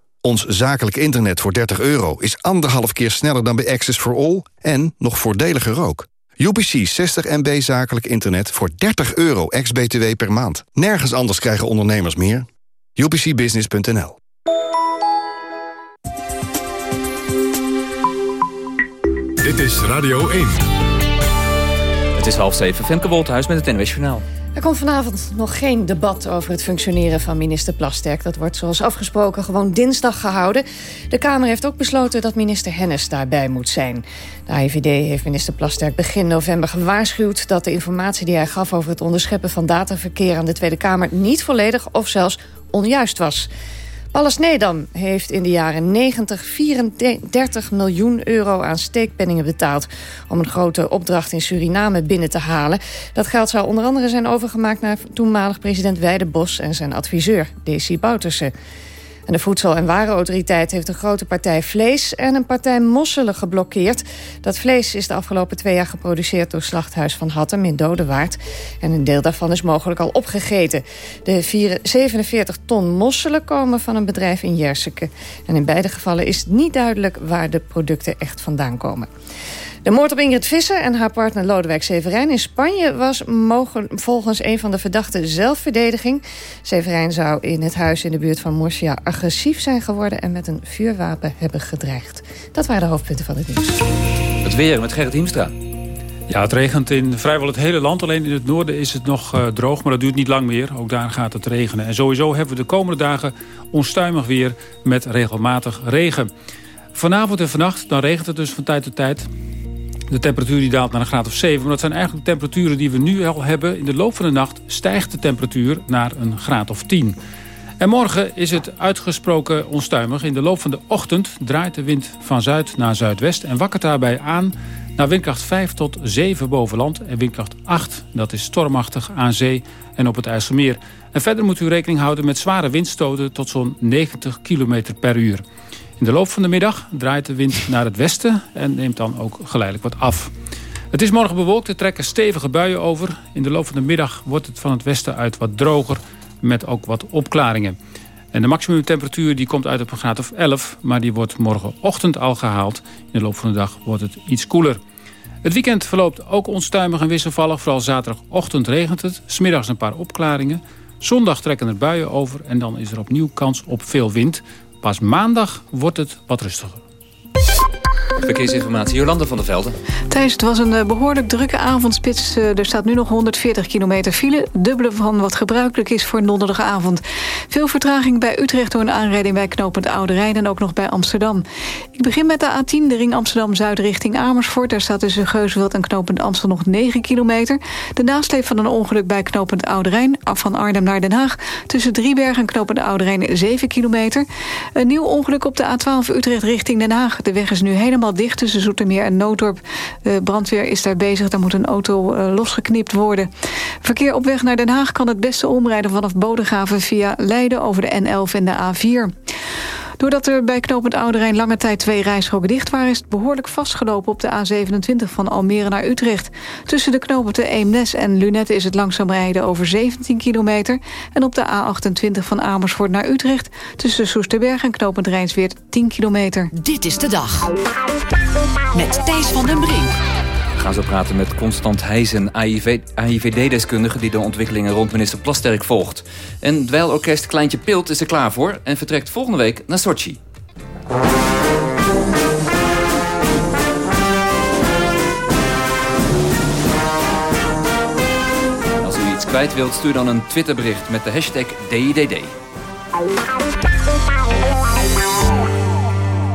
Ons zakelijk internet voor 30 euro is anderhalf keer sneller dan bij Access for All... en nog voordeliger ook. UPC 60 MB zakelijk internet voor 30 euro ex-BTW per maand. Nergens anders krijgen ondernemers meer. UPCbusiness.nl Dit is Radio 1. Het is half zeven. Femke Wolthuis met het NWS Journaal. Er komt vanavond nog geen debat over het functioneren van minister Plasterk. Dat wordt zoals afgesproken gewoon dinsdag gehouden. De Kamer heeft ook besloten dat minister Hennis daarbij moet zijn. De AIVD heeft minister Plasterk begin november gewaarschuwd... dat de informatie die hij gaf over het onderscheppen van dataverkeer... aan de Tweede Kamer niet volledig of zelfs onjuist was. Paulus Nedam heeft in de jaren 90 34 miljoen euro aan steekpenningen betaald... om een grote opdracht in Suriname binnen te halen. Dat geld zou onder andere zijn overgemaakt naar toenmalig president Weide Bos... en zijn adviseur, Desi Bouterse. En de Voedsel- en Warenautoriteit heeft een grote partij vlees... en een partij mosselen geblokkeerd. Dat vlees is de afgelopen twee jaar geproduceerd... door Slachthuis van Hattem in Dodewaard. En een deel daarvan is mogelijk al opgegeten. De 47 ton mosselen komen van een bedrijf in Jerseke. En in beide gevallen is niet duidelijk... waar de producten echt vandaan komen. De moord op Ingrid Visser en haar partner Lodewijk Severijn in Spanje... was mogen, volgens een van de verdachten zelfverdediging. Severijn zou in het huis in de buurt van Murcia agressief zijn geworden... en met een vuurwapen hebben gedreigd. Dat waren de hoofdpunten van het nieuws. Het weer met Gerrit Hiemstra. Ja, het regent in vrijwel het hele land. Alleen in het noorden is het nog uh, droog, maar dat duurt niet lang meer. Ook daar gaat het regenen. En sowieso hebben we de komende dagen onstuimig weer met regelmatig regen. Vanavond en vannacht, dan regent het dus van tijd tot tijd. De temperatuur die daalt naar een graad of 7. Maar dat zijn eigenlijk temperaturen die we nu al hebben. In de loop van de nacht stijgt de temperatuur naar een graad of 10. En morgen is het uitgesproken onstuimig. In de loop van de ochtend draait de wind van zuid naar zuidwest... en wakkert daarbij aan naar windkracht 5 tot 7 boven land... en windkracht 8, dat is stormachtig aan zee en op het IJsselmeer. En verder moet u rekening houden met zware windstoten... tot zo'n 90 km per uur. In de loop van de middag draait de wind naar het westen en neemt dan ook geleidelijk wat af. Het is morgen bewolkt, er trekken stevige buien over. In de loop van de middag wordt het van het westen uit wat droger met ook wat opklaringen. En de maximumtemperatuur die komt uit op een graad of 11... maar die wordt morgenochtend al gehaald. In de loop van de dag wordt het iets koeler. Het weekend verloopt ook onstuimig en wisselvallig. Vooral zaterdagochtend regent het. Smiddags een paar opklaringen. Zondag trekken er buien over en dan is er opnieuw kans op veel wind. Pas maandag wordt het wat rustiger. Verkeersinformatie, Jolanda van der Velden. Thijs, het was een eh, behoorlijk drukke avondspits. Eh, er staat nu nog 140 kilometer file. Dubbele van wat gebruikelijk is voor een donderdagavond. Veel vertraging bij Utrecht door een aanrijding bij knooppunt Oude Rijn... en ook nog bij Amsterdam. Ik begin met de A10, de ring Amsterdam-Zuid richting Amersfoort. Daar staat tussen Geusveld en knooppunt Amstel nog 9 kilometer. De nasleep van een ongeluk bij knooppunt Oude Rijn... af van Arnhem naar Den Haag. Tussen Driebergen en knooppunt Oude Rijn 7 kilometer. Een nieuw ongeluk op de A12 Utrecht richting Den Haag. De weg is nu helemaal dicht tussen Zoetermeer en Noodorp. De brandweer is daar bezig, daar moet een auto uh, losgeknipt worden. Verkeer op weg naar Den Haag kan het beste omrijden vanaf Bodegraven via Leiden over de N11 en de A4. Doordat er bij knooppunt Oude Rijn lange tijd twee rijstroken dicht waren... is het behoorlijk vastgelopen op de A27 van Almere naar Utrecht. Tussen de knooppunten Eemnes en Lunette is het langzaam rijden over 17 kilometer. En op de A28 van Amersfoort naar Utrecht... tussen Soesterberg en knooppunt Rijnsweert 10 kilometer. Dit is de dag. Met Thijs van den Brink. Gaan zo praten met Constant Heijzen, AIVD-deskundige... die de ontwikkelingen rond minister Plasterk volgt. En dweilorkest Kleintje Pilt is er klaar voor... en vertrekt volgende week naar Sochi. Als u iets kwijt wilt, stuur dan een Twitterbericht met de hashtag DIDD.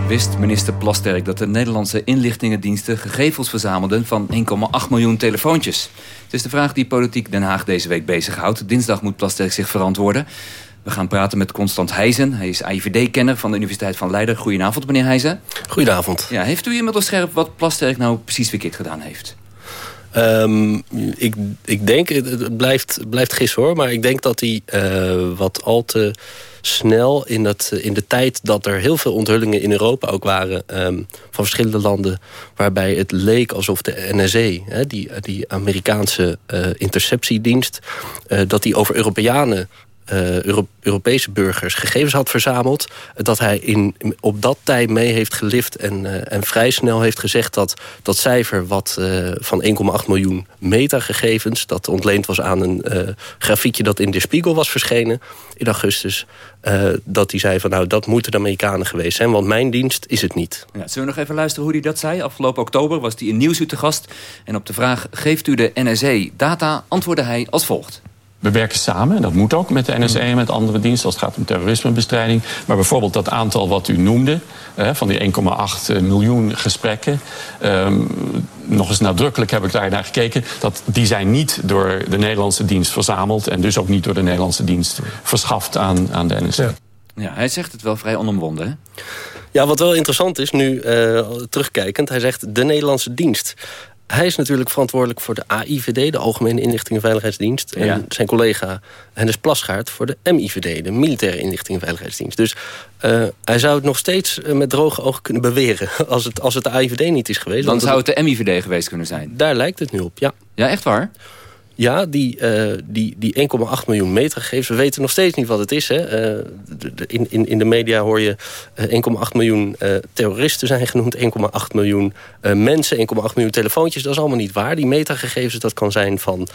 Wist minister Plasterk dat de Nederlandse inlichtingendiensten gegevens verzamelden van 1,8 miljoen telefoontjes? Het is de vraag die politiek Den Haag deze week bezighoudt. Dinsdag moet Plasterk zich verantwoorden. We gaan praten met Constant Heijzen. Hij is AIVD-kenner van de Universiteit van Leiden. Goedenavond, meneer Heijzen. Goedenavond. Ja, heeft u inmiddels scherp wat Plasterk nou precies verkeerd gedaan heeft? Um, ik, ik denk, het blijft, blijft gissen hoor... maar ik denk dat hij uh, wat al te snel in, dat, in de tijd dat er heel veel onthullingen in Europa ook waren... Um, van verschillende landen, waarbij het leek alsof de. Hè, die, die Amerikaanse uh, interceptiedienst, uh, dat die over Europeanen Euro Europese burgers gegevens had verzameld. Dat hij in, op dat tijd mee heeft gelift en, uh, en vrij snel heeft gezegd... dat dat cijfer wat, uh, van 1,8 miljoen metagegevens... dat ontleend was aan een grafiekje dat in de Spiegel was verschenen in augustus... dat hij zei van nou, dat moeten de Amerikanen geweest zijn... want mijn dienst is het niet. Ja, zullen we nog even luisteren hoe hij dat zei? Afgelopen oktober was hij in Nieuwsuur te gast. En op de vraag, geeft u de NSE data, antwoordde hij als volgt. We werken samen, en dat moet ook met de NSE en met andere diensten... als het gaat om terrorismebestrijding. Maar bijvoorbeeld dat aantal wat u noemde... Eh, van die 1,8 miljoen gesprekken... Um, nog eens nadrukkelijk heb ik daar naar gekeken... dat die zijn niet door de Nederlandse dienst verzameld... en dus ook niet door de Nederlandse dienst verschaft aan, aan de NSE. Ja. ja, hij zegt het wel vrij onomwonden, hè? Ja, wat wel interessant is, nu uh, terugkijkend... hij zegt de Nederlandse dienst hij is natuurlijk verantwoordelijk voor de AIVD... de Algemene Inlichting en Veiligheidsdienst... en Ja. zijn collega Hennis Plasgaard voor de MIVD... de Militaire Inlichting en Veiligheidsdienst. Dus uh, hij zou het nog steeds uh, met droge ogen kunnen beweren... als het, als het de AIVD niet is geweest. Dan zou het de MIVD geweest kunnen zijn. Daar lijkt het nu op, ja. Ja, echt waar? Ja, die, uh, die, die 1,8 miljoen metagegevens. We weten nog steeds niet wat het is. Hè. De, in, in, in de media hoor je uh, 1,8 miljoen uh, terroristen zijn genoemd. 1,8 miljoen mensen, 1,8 miljoen telefoontjes. Dat is allemaal niet waar. Die metagegevens, dat kan zijn van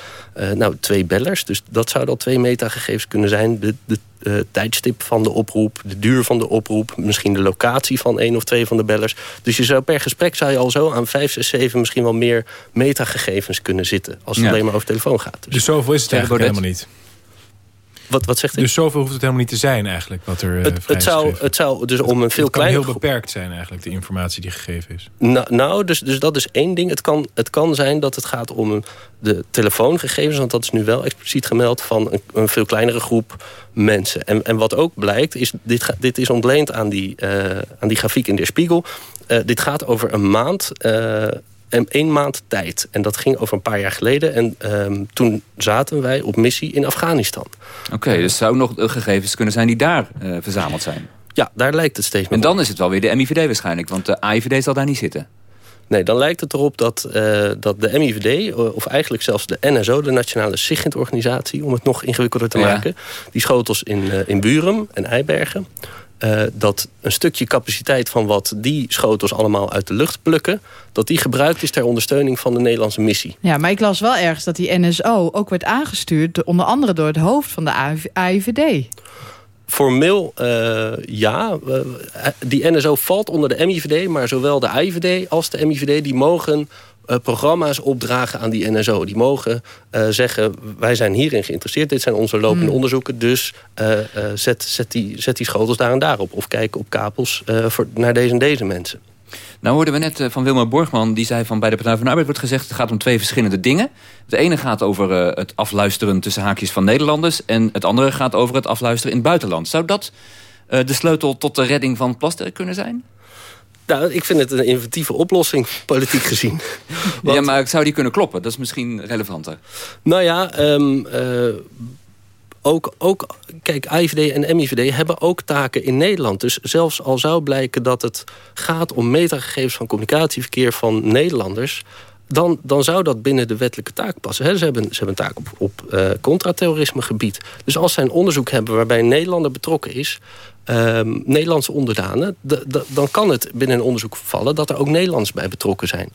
nou, twee bellers. Dus dat zouden al twee metagegevens kunnen zijn. De, de uh, tijdstip van de oproep, de duur van de oproep... misschien de locatie van één of twee van de bellers. Dus je zou per gesprek zou je al zo aan 5, 6, 7... misschien wel meer metagegevens kunnen zitten... als het Ja. alleen maar over telefoon gaat. Dus, Dus zoveel is het eigenlijk helemaal niet. Wat, wat zegt u? Dus zoveel hoeft het helemaal niet te zijn eigenlijk, wat er eh, het, het, zou, het zou dus om een veel Het kan kleiner... heel beperkt zijn eigenlijk, de informatie die gegeven is. Nou, nou dus, dus dat is één ding. Het kan, het kan zijn dat het gaat om de telefoongegevens... want dat is nu wel expliciet gemeld... van een, een veel kleinere groep mensen. En, en wat ook blijkt, is dit, dit is ontleend aan die, eh, aan die grafiek in de Spiegel. Eh, dit gaat over een maand... één maand tijd. En dat ging over een paar jaar geleden. En ehm, toen zaten wij op missie in Afghanistan. Oké, dus zou nog gegevens kunnen zijn die daar eh, verzameld zijn? Ja, daar lijkt het steeds meer En dan is het wel weer de MIVD waarschijnlijk, want de AIVD zal daar niet zitten. Nee, dan lijkt het erop dat, eh, dat de MIVD, eh, of eigenlijk zelfs de NSO... de Nationale Sigint-organisatie, om het nog ingewikkelder te Ja. maken... die schotels in, eh, in Burum en Eibergen... eh, dat een stukje capaciteit van wat die schotels allemaal uit de lucht plukken... dat die gebruikt is ter ondersteuning van de Nederlandse missie. Ja, maar ik las wel ergens dat die NSO ook werd aangestuurd... onder andere door het hoofd van de AIV- AIVD. Formeel eh, ja, eh, die NSO valt onder de MIVD... maar zowel de AIVD als de MIVD die mogen programma's opdragen aan die NSO. Die mogen eh, zeggen, wij zijn hierin geïnteresseerd... dit zijn onze lopende Hmm. onderzoeken... dus eh, eh, zet, zet, die, zet die schotels daar en daarop. Of kijk op kapels eh, voor, naar deze en deze mensen. Nou hoorden we net eh, van Wilma Borgman, die zei van bij de Partij van de Arbeid wordt gezegd... het gaat om twee verschillende dingen. Het ene gaat over eh, het afluisteren tussen haakjes van Nederlanders... en het andere gaat over het afluisteren in het buitenland. Zou dat eh, de sleutel tot de redding van Plasterk kunnen zijn? Nou, ik vind het een inventieve oplossing, politiek gezien. Ja, maar zou die kunnen kloppen? Dat is misschien relevanter. Nou ja, ehm, eh, ook, ook, kijk, IVD en MIVD hebben ook taken in Nederland. Dus zelfs al zou blijken dat het gaat om metagegevens van communicatieverkeer van Nederlanders... Dan, dan zou dat binnen de wettelijke taak passen. Hè? Ze, hebben, ze hebben een taak op, op eh, contraterrorisme gebied. Dus als zij een onderzoek hebben waarbij een Nederlander betrokken is... ehm, Nederlandse onderdanen... dan kan het binnen een onderzoek vallen dat er ook Nederlanders bij betrokken zijn.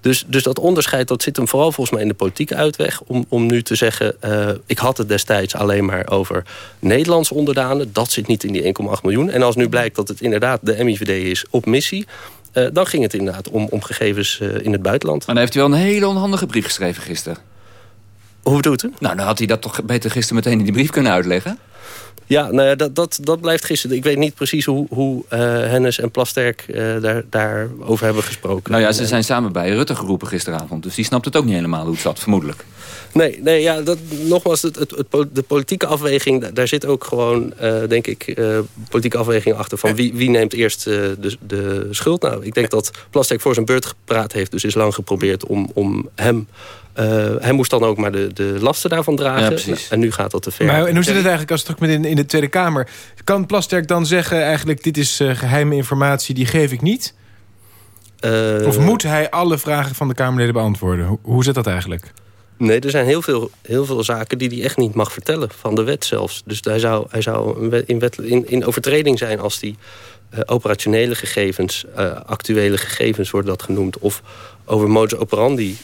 Dus, dus dat onderscheid dat zit hem vooral volgens mij in de politieke uitweg... om, om nu te zeggen, eh, ik had het destijds alleen maar over Nederlandse onderdanen. Dat zit niet in die 1,8 miljoen. En als nu blijkt dat het inderdaad de MIVD is op missie... eh, dan ging het inderdaad om, om gegevens eh, in het buitenland. Maar dan heeft hij wel een hele onhandige brief geschreven gisteren. Hoe bedoelt u? Nou, dan had hij dat toch beter gisteren meteen in die brief kunnen uitleggen? Ja, nou ja, dat, dat, dat blijft gisteren. Ik weet niet precies hoe, hoe uh, Hennis en Plasterk uh, daar, daarover hebben gesproken. Nou ja, ze zijn samen bij Rutte geroepen gisteravond. Dus die snapt het ook niet helemaal hoe het zat, vermoedelijk. Nee, nee ja, dat, nogmaals, het, het, het, de politieke afweging... daar zit ook gewoon, uh, denk ik, politieke afweging achter... van wie, wie neemt eerst de, de schuld. Nou, ik denk dat Plasterk voor zijn beurt gepraat heeft... dus is lang geprobeerd om, om hem uh, hij moest dan ook maar de, de lasten daarvan dragen. Ja, en nu gaat dat te ver. Maar, en hoe zit het eigenlijk als het ook met in, in de Tweede Kamer? Kan Plasterk dan zeggen eigenlijk dit is uh, geheime informatie, die geef ik niet? Uh, of moet hij alle vragen van de Kamerleden beantwoorden? Hoe, hoe zit dat eigenlijk? Nee, er zijn heel veel, heel veel zaken die hij echt niet mag vertellen. Van de wet zelfs. Dus hij zou, hij zou in, wet, in, in overtreding zijn als die operationele gegevens... actuele gegevens worden dat genoemd... of over modus operandi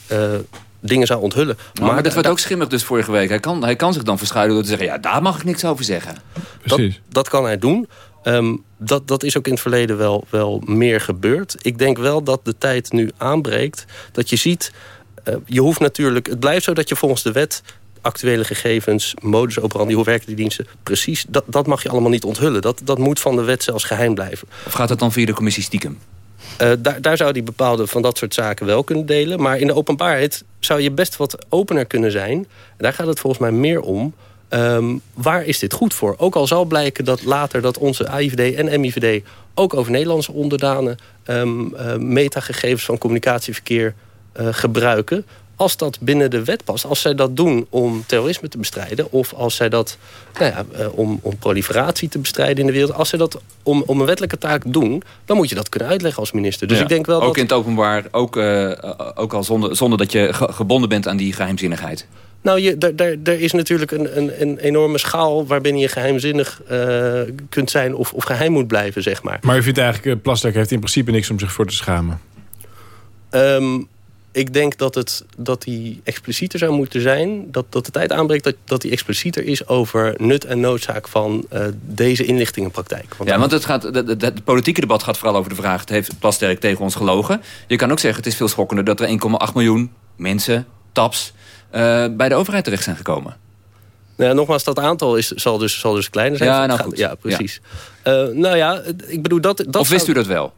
dingen zou onthullen. Maar, maar dat werd ook schimmig dus vorige week. Hij kan, hij kan zich dan verschuilen door te zeggen... ja, daar mag ik niks over zeggen. Precies. Dat, dat kan hij doen. Um, dat, dat is ook in het verleden wel, wel meer gebeurd. Ik denk wel dat de tijd nu aanbreekt. Dat je ziet... Uh, je hoeft natuurlijk... Het blijft zo dat je volgens de wet actuele gegevens, modus operandi, hoe werken die diensten... precies, dat, dat mag je allemaal niet onthullen. Dat, dat moet van de wet zelfs geheim blijven. Of gaat het dan via de commissie stiekem? Uh, daar, daar zou die bepaalde van dat soort zaken wel kunnen delen. Maar in de openbaarheid zou je best wat opener kunnen zijn. Daar gaat het volgens mij meer om. Um, waar is dit goed voor? Ook al zal blijken dat later dat onze AIVD en MIVD... ook over Nederlandse onderdanen um, uh, metagegevens van communicatieverkeer uh, gebruiken als dat binnen de wet past, als zij dat doen om terrorisme te bestrijden... of als zij dat nou ja, om, om proliferatie te bestrijden in de wereld... als zij dat om, om een wettelijke taak doen... dan moet je dat kunnen uitleggen als minister. Dus ja, ik denk wel ook dat... in het openbaar, ook, uh, ook al zonder, zonder dat je gebonden bent aan die geheimzinnigheid. Nou, je, daar, daar, daar is natuurlijk een, een, een enorme schaal... waarbinnen je geheimzinnig uh, kunt zijn of, of geheim moet blijven, zeg maar. Maar u vindt eigenlijk, Plasterk heeft in principe niks om zich voor te schamen? Um, ik denk dat, het, dat die explicieter zou moeten zijn. Dat, dat de tijd aanbreekt dat, dat die explicieter is over nut en noodzaak van uh, deze inlichtingenpraktijk. Want ja, want het, gaat, het, het, politieke debat gaat vooral over de vraag... het heeft Plasterk tegen ons gelogen. Je kan ook zeggen, het is veel schokkender dat er 1,8 miljoen mensen, taps... Uh, bij de overheid terecht zijn gekomen. Nou, ja, nogmaals, dat aantal is, zal, dus, zal dus kleiner zijn. Ja, nou goed. Ja, precies. Ja. Uh, nou ja, ik bedoel dat... dat of wist zou... u dat wel?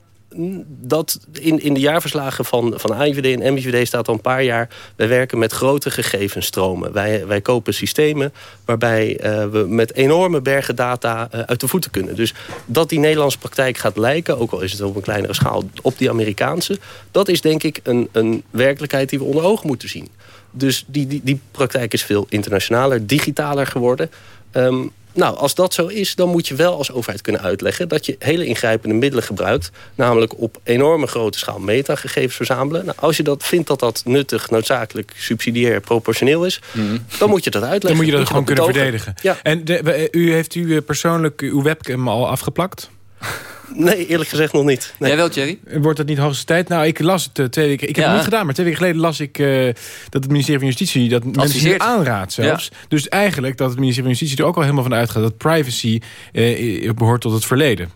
Dat in, in de jaarverslagen van, van AIVD en MIVD staat al een paar jaar... wij werken met grote gegevensstromen. Wij, wij kopen systemen waarbij uh, we met enorme bergen data uh, uit de voeten kunnen. Dus dat die Nederlandse praktijk gaat lijken... ook al is het op een kleinere schaal op die Amerikaanse... dat is denk ik een, een werkelijkheid die we onder ogen moeten zien. Dus die, die, die praktijk is veel internationaler, digitaler geworden... Um, nou, als dat zo is, dan moet je wel als overheid kunnen uitleggen... dat je hele ingrijpende middelen gebruikt. Namelijk op enorme grote schaal metagegevens verzamelen. Nou, als je dat vindt dat dat nuttig, noodzakelijk, subsidiair, proportioneel is... Mm. dan moet je dat uitleggen. Dan moet je dat, moet je gewoon kunnen verdedigen. Ja. En de, u, heeft u persoonlijk uw webcam al afgeplakt? Nee, eerlijk gezegd nog niet. Nee. Jij wel, Thierry? Wordt dat niet hoogste tijd? Nou, ik las het uh, twee weken... Ik heb ja. het niet gedaan, maar twee weken geleden las ik... Uh, dat het ministerie van Justitie dat mensen het aanraadt zelfs. Ja. Dus eigenlijk dat het ministerie van Justitie er ook al helemaal van uitgaat... dat privacy uh, behoort tot het verleden.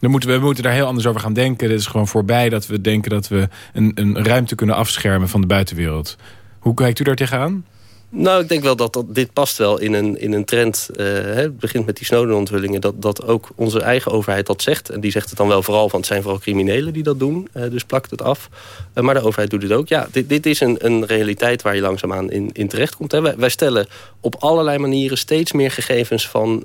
Dan moeten we, we moeten daar heel anders over gaan denken. Het is gewoon voorbij dat we denken dat we een, een ruimte kunnen afschermen van de buitenwereld. Hoe kijkt u daar tegenaan? Nou, ik denk wel dat, dit past wel in een, in een trend. Hè, het begint met die Snowden-onthullingen. Dat, dat ook onze eigen overheid dat zegt. En die zegt het dan wel vooral van het zijn vooral criminelen die dat doen. Uh, dus plakt het af. Uh, maar de overheid doet het ook. Ja, dit, dit is een, een realiteit waar je langzaamaan in, in terecht komt. Wij, wij, stellen op allerlei manieren steeds meer gegevens van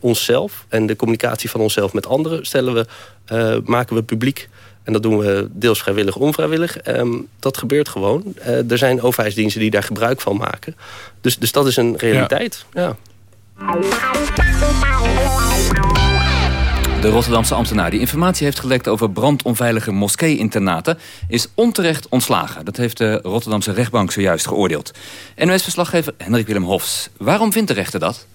onszelf. En de communicatie van onszelf met anderen stellen we, maken we publiek. En dat doen we deels vrijwillig, onvrijwillig. Um, dat gebeurt gewoon. Uh, er zijn overheidsdiensten die daar gebruik van maken. Dus, dus dat is een realiteit. Ja. De Rotterdamse ambtenaar die informatie heeft gelekt over brandonveilige moskee-internaten... is onterecht ontslagen. Dat heeft de Rotterdamse rechtbank zojuist geoordeeld. NOS-verslaggever Hendrik Willem Hofs. Waarom vindt de rechter dat?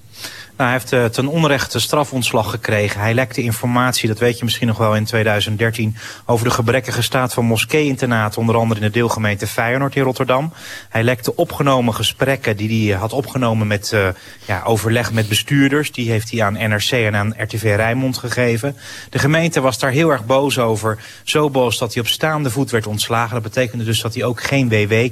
Nou, hij heeft uh, ten onrechte strafontslag gekregen. Hij lekte informatie, dat weet je misschien nog wel in 2013... over de gebrekkige staat van moskee-internaten... onder andere in de deelgemeente Feyenoord in Rotterdam. Hij lekte opgenomen gesprekken die hij had opgenomen met uh, ja, overleg met bestuurders. Die heeft hij aan NRC en aan RTV Rijnmond gegeven. De gemeente was daar heel erg boos over. Zo boos dat hij op staande voet werd ontslagen. Dat betekende dus dat hij ook geen WW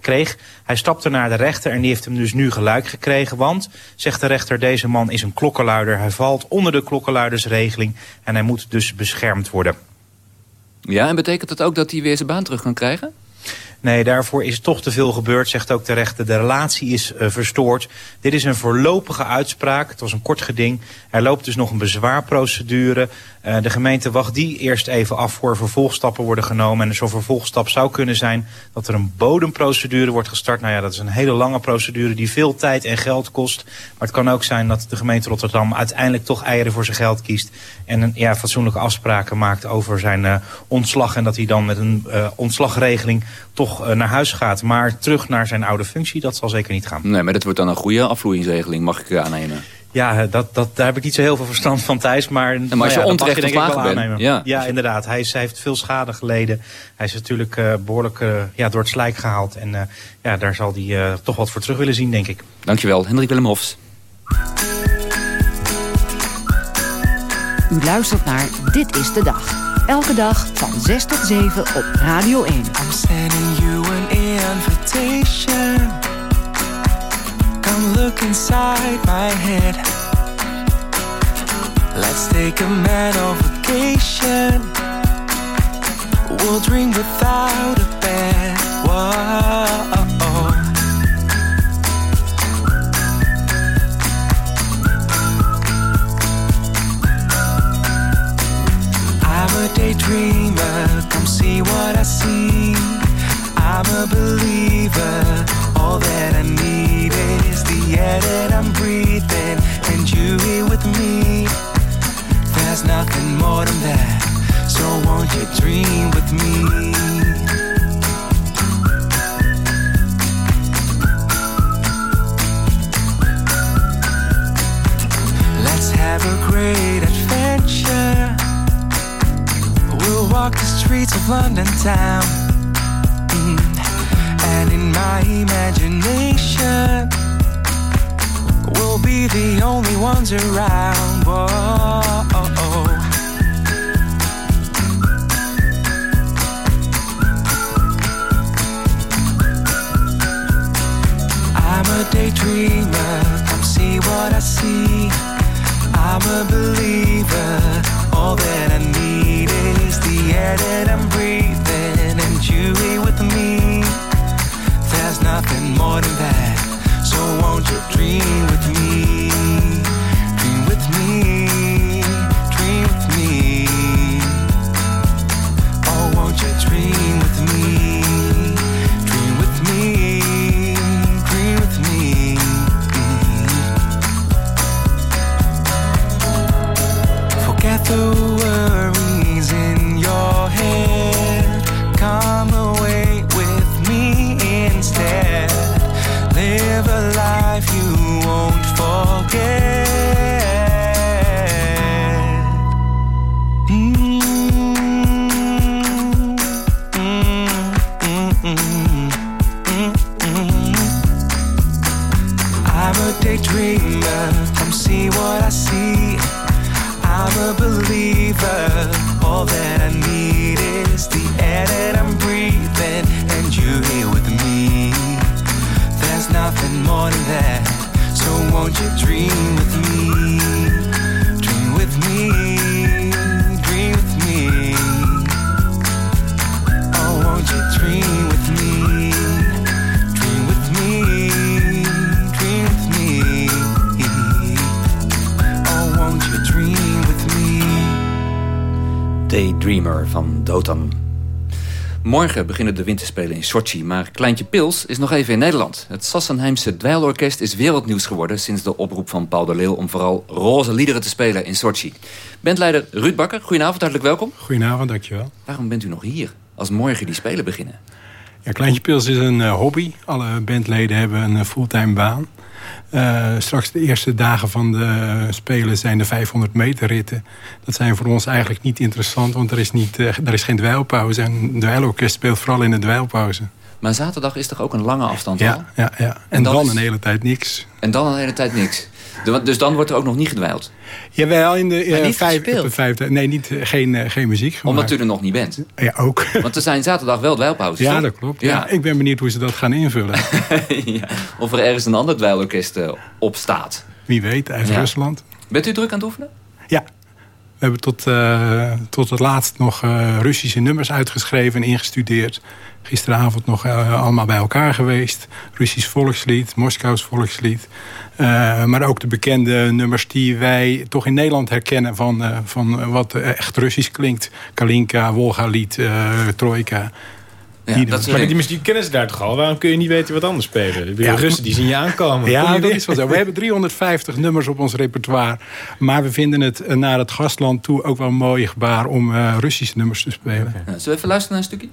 kreeg. Hij stapte naar de rechter en die heeft hem dus nu gelijk gekregen. Want, zegt de rechter, deze man is een klokkenluider. Hij valt onder de klokkenluidersregeling en hij moet dus beschermd worden. Ja, en betekent dat ook dat hij weer zijn baan terug kan krijgen? Nee, daarvoor is toch te veel gebeurd, zegt ook de rechter. De relatie is uh, verstoord. Dit is een voorlopige uitspraak. Het was een kort geding. Er loopt dus nog een bezwaarprocedure. Uh, de gemeente wacht die eerst even af voor vervolgstappen worden genomen. En zo'n vervolgstap zou kunnen zijn dat er een bodemprocedure wordt gestart. Nou ja, dat is een hele lange procedure die veel tijd en geld kost. Maar het kan ook zijn dat de gemeente Rotterdam uiteindelijk toch eieren voor zijn geld kiest. En een, ja, fatsoenlijke afspraken maakt over zijn uh, ontslag. En dat hij dan met een uh, ontslagregeling toch naar huis gaat. Maar terug naar zijn oude functie, dat zal zeker niet gaan. Nee, maar dat wordt dan een goede afvloeingsregeling, mag ik aannemen. Ja, dat, dat, daar heb ik niet zo heel veel verstand van, Thijs. Maar, maar als je nou ja, onterecht je denk ik wel bent, aannemen. ja. Ja, inderdaad. Hij, is, hij heeft veel schade geleden. Hij is natuurlijk uh, behoorlijk uh, ja, door het slijk gehaald. En uh, ja, daar zal hij toch wat voor terug willen zien, denk ik. Dankjewel, Hendrik Willem Hofs. U luistert naar Dit is de Dag. Elke dag van 6 tot 7 op Radio 1. I'm sending you an invitation. Look inside my head. Let's take a mental vacation. We'll dream without a bed. Whoa. I'm a daydreamer, come see what I see. I'm a believer, all that I need is the air that I'm breathing, and you here with me. There's nothing more than that, so won't you dream with me? Let's have a great adventure. We'll walk the streets of London town. And in my imagination, we'll be the only ones around. Whoa. I'm a daydreamer, come see what I see. I'm a believer, all that I need Morgen beginnen de winterspelen in Sochi, maar Kleintje Pils is nog even in Nederland. Het Sassenheimse Dweilorkest is wereldnieuws geworden... sinds de oproep van Paul de Leeuw om vooral roze liederen te spelen in Sochi. Bandleider Ruud Bakker, goedenavond, hartelijk welkom. Goedenavond, dankjewel. Waarom bent u nog hier, als morgen die spelen beginnen? Ja, Kleintje Pils is een uh, hobby. Alle bandleden hebben een uh, fulltime baan. Uh, straks de eerste dagen van de Spelen zijn de 500 meter ritten. Dat zijn voor ons eigenlijk niet interessant, want er is, niet, uh, er is geen dweilpauze. En een dweilorkest speelt vooral in de dweilpauze. Maar zaterdag is toch ook een lange afstand ja, al? Ja, ja. En, en dan, dan is... een hele tijd niks. En dan een hele tijd niks. Dus dan wordt er ook nog niet gedwijld. Jawel, in de eh, niet vijf, vijfde. Nee, niet, eh, geen, eh, geen muziek gemaakt. Omdat u er nog niet bent. Ja, ook. Want er zijn zaterdag wel dweilpauzes, Ja, toch? dat klopt. Ja. ik ben benieuwd hoe ze dat gaan invullen. Ja, Of er ergens een ander dweilorkest op staat. Wie weet, uit Ja. Rusland. Bent u druk aan het oefenen? Ja. We hebben tot, tot het laatst nog Russische nummers uitgeschreven en ingestudeerd. Gisteravond nog eh, allemaal bij elkaar geweest. Russisch volkslied, Moskous volkslied. Eh, maar ook de bekende nummers die wij toch in Nederland herkennen... van, eh, van wat echt Russisch klinkt. Kalinka, Wolga-lied, eh, Trojka. Die nummers. maar die muziek kennen ze daar toch al? Waarom kun je niet weten wat anders spelen? Ja. Russen die zien je aankomen. Kom Ja, je dat weer? is wel zo. We hebben 350 nummers op ons repertoire. Maar we vinden het naar het gastland toe ook wel een mooi gebaar... om eh, Russische nummers te spelen. Ja, zullen we even luisteren naar een stukje?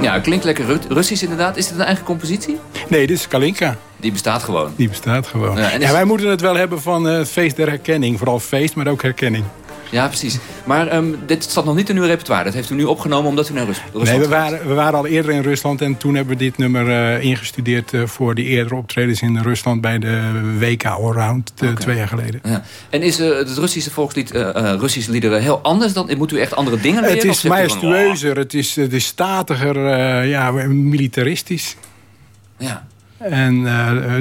Ja, klinkt lekker Ru- Russisch inderdaad. Is dit een eigen compositie? Nee, dit is Kalinka. Die bestaat gewoon. Die bestaat gewoon. Ja, en is- wij moeten het wel hebben van het feest der herkenning. Vooral feest, maar ook herkenning. Ja, precies. Maar ehm, dit staat nog niet in uw repertoire. Dat heeft u nu opgenomen omdat u naar Rus Rusland Nee, we waren, we waren al eerder in Rusland en toen hebben we dit nummer eh, ingestudeerd... eh, voor die eerdere optredens in Rusland bij de WK Allround eh, twee jaar geleden. Ja. En is het Russische volkslied, Russische liederen heel anders dan... Moet u echt andere dingen leren? Het is majestueuzer, het is, het is statiger, ja, militaristisch. Ja. En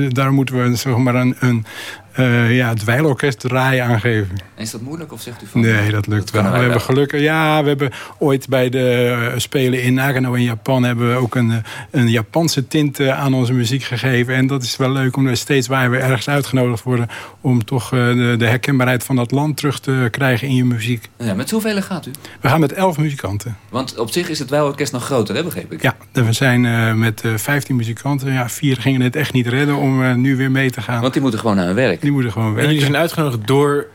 daar moeten we zeg maar een, een eh, ja, dweilorkest draaien aan geven. oh, Is dat moeilijk of zegt u van... Nee, dat lukt wel. kunnen We hebben gelukkig. Ja, we hebben ooit bij de eh, Spelen in Nagano in Japan hebben we ook een, eh, een Japanse tint aan onze muziek gegeven. En dat is wel leuk omdat steeds waar we ergens uitgenodigd worden om toch de, de herkenbaarheid van dat land terug te krijgen in je muziek. Ja, met hoeveel gaat u? We gaan met elf muzikanten. Want op zich is het dweilorkest nog groter, hè, begreep ik? Ja, we zijn met 15 muzikanten. Ja, vier gingen het echt niet redden om nu weer mee te gaan. Want die moeten gewoon naar hun werk. Die moeten gewoon En werken. jullie zijn uitgenodigd door...